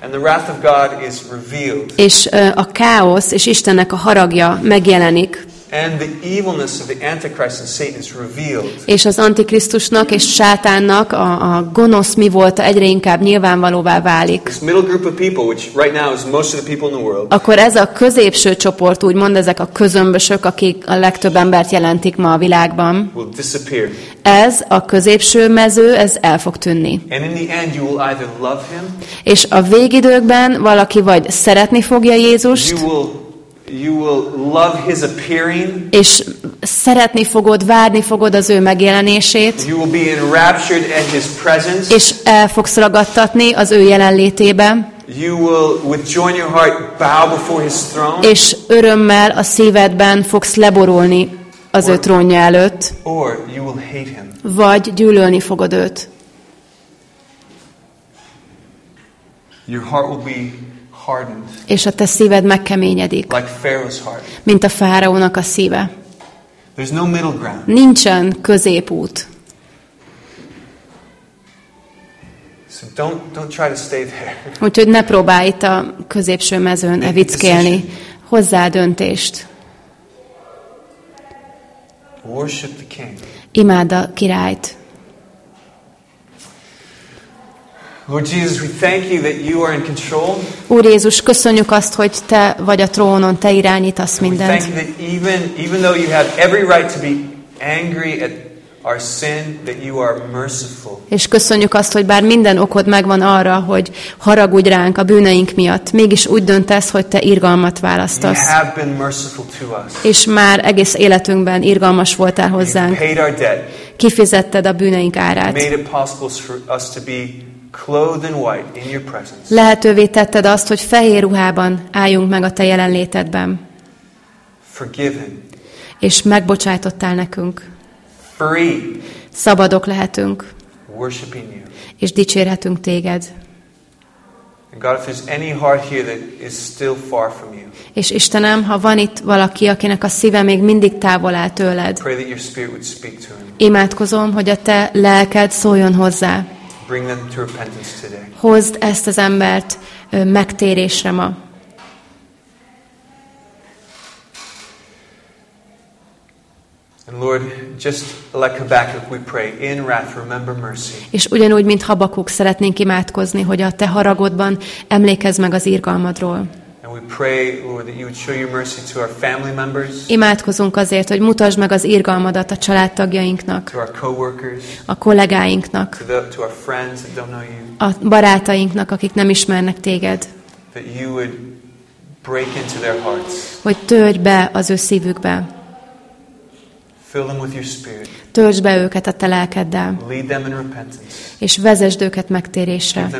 and the wrath of God is revealed, és a káosz és Istennek a haragja megjelenik, and the evilness of the Antichrist and Satan is revealed, és az Antikrisztusnak és sátánnak a, a gonosz mi volt egyre inkább nyilvánvalóvá válik, this middle group of people, which right now is most of the people in the world, akkor ez a középső csoport, úgymond ezek a közömbösök, akik a legtöbb embert jelentik ma a világban, will disappear. ez a középső mező, ez el fog tűnni. And in the end, you will either love him, És a végidőkben valaki vagy szeretni fogja Jézust, you will, you will love his appearing, és szeretni fogod, várni fogod az ő megjelenését, you will be enraptured at his presence, és el fogsz ragadtatni az ő jelenlétébe, you will, with joy in your heart, bow before his throne, és örömmel a szívedben fogsz leborulni az ő trónja előtt, or you will hate him. vagy gyűlölni fogod őt. Your heart will be hardened, És a te szíved megkeményedik, like Pharaoh's heart. mint a fáraónak a szíve. There's no middle ground. Nincsen középút. So don't, don't try to stay there. Úgyhogy ne próbálj itt a középső mezőn evickélni. Hozzá döntést. Worship the King. Imádd a királyt. Lord Jesus, we thank you that you are in control. Úr Jézus, köszönjük azt, hogy Te vagy a trónon, Te irányítasz We thank mindent. you that even, even though you have every right to be angry at our sin, that you are merciful. És köszönjük azt, hogy bár minden okod megvan arra, hogy haragudj ránk a bűneink miatt, mégis úgy döntesz, hogy Te irgalmat You választasz. have been merciful to us. És már egész életünkben irgalmas voltál You hozzánk. paid our debt. Kifizetted a bűneink árát. Made it possible for us to be Lehetővé tetted azt, hogy fehér ruhában álljunk meg a Te jelenlétedben. Forgiven. És megbocsájtottál nekünk. Free. Szabadok lehetünk, Worshiping you. és dicsérhetünk Téged. És Istenem, ha van itt valaki, akinek a szíve még mindig távol áll tőled, imádkozom, hogy a Te lelked szóljon hozzá. Bring them to repentance today. Hozd ezt az embert megtérésre ma. And Lord, just like Habakkuk, we pray, in wrath, remember mercy. És ugyanúgy, mint Habakuk szeretnénk imádkozni, hogy a Te haragodban emlékezz meg az irgalmadról. Imádkozunk azért, hogy mutasd meg az irgalmadat a családtagjainknak, a kollégáinknak, a barátainknak, akik nem ismernek Téged, hogy törj be az ő szívükbe, töltsd be őket a Te lelkeddel, és vezesd őket megtérésre.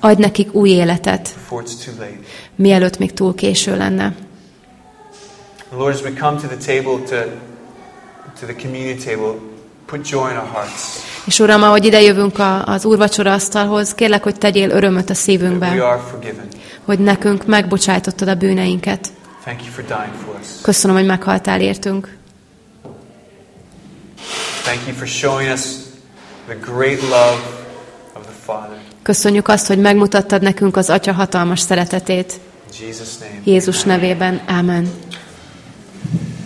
Adj nekik új életet, mielőtt még túl késő lenne. Lord, as we come to the table, to, to the communion table, put joy in our hearts. És Uram, ahogy idejövünk az úrvacsora asztalhoz, kérlek, hogy tegyél örömöt a szívünkbe, hogy nekünk megbocsájtottad a bűneinket. Köszönöm, hogy meghaltál értünk. Köszönjük azt, hogy megmutattad nekünk az Atya hatalmas szeretetét. Jézus nevében. Ámen.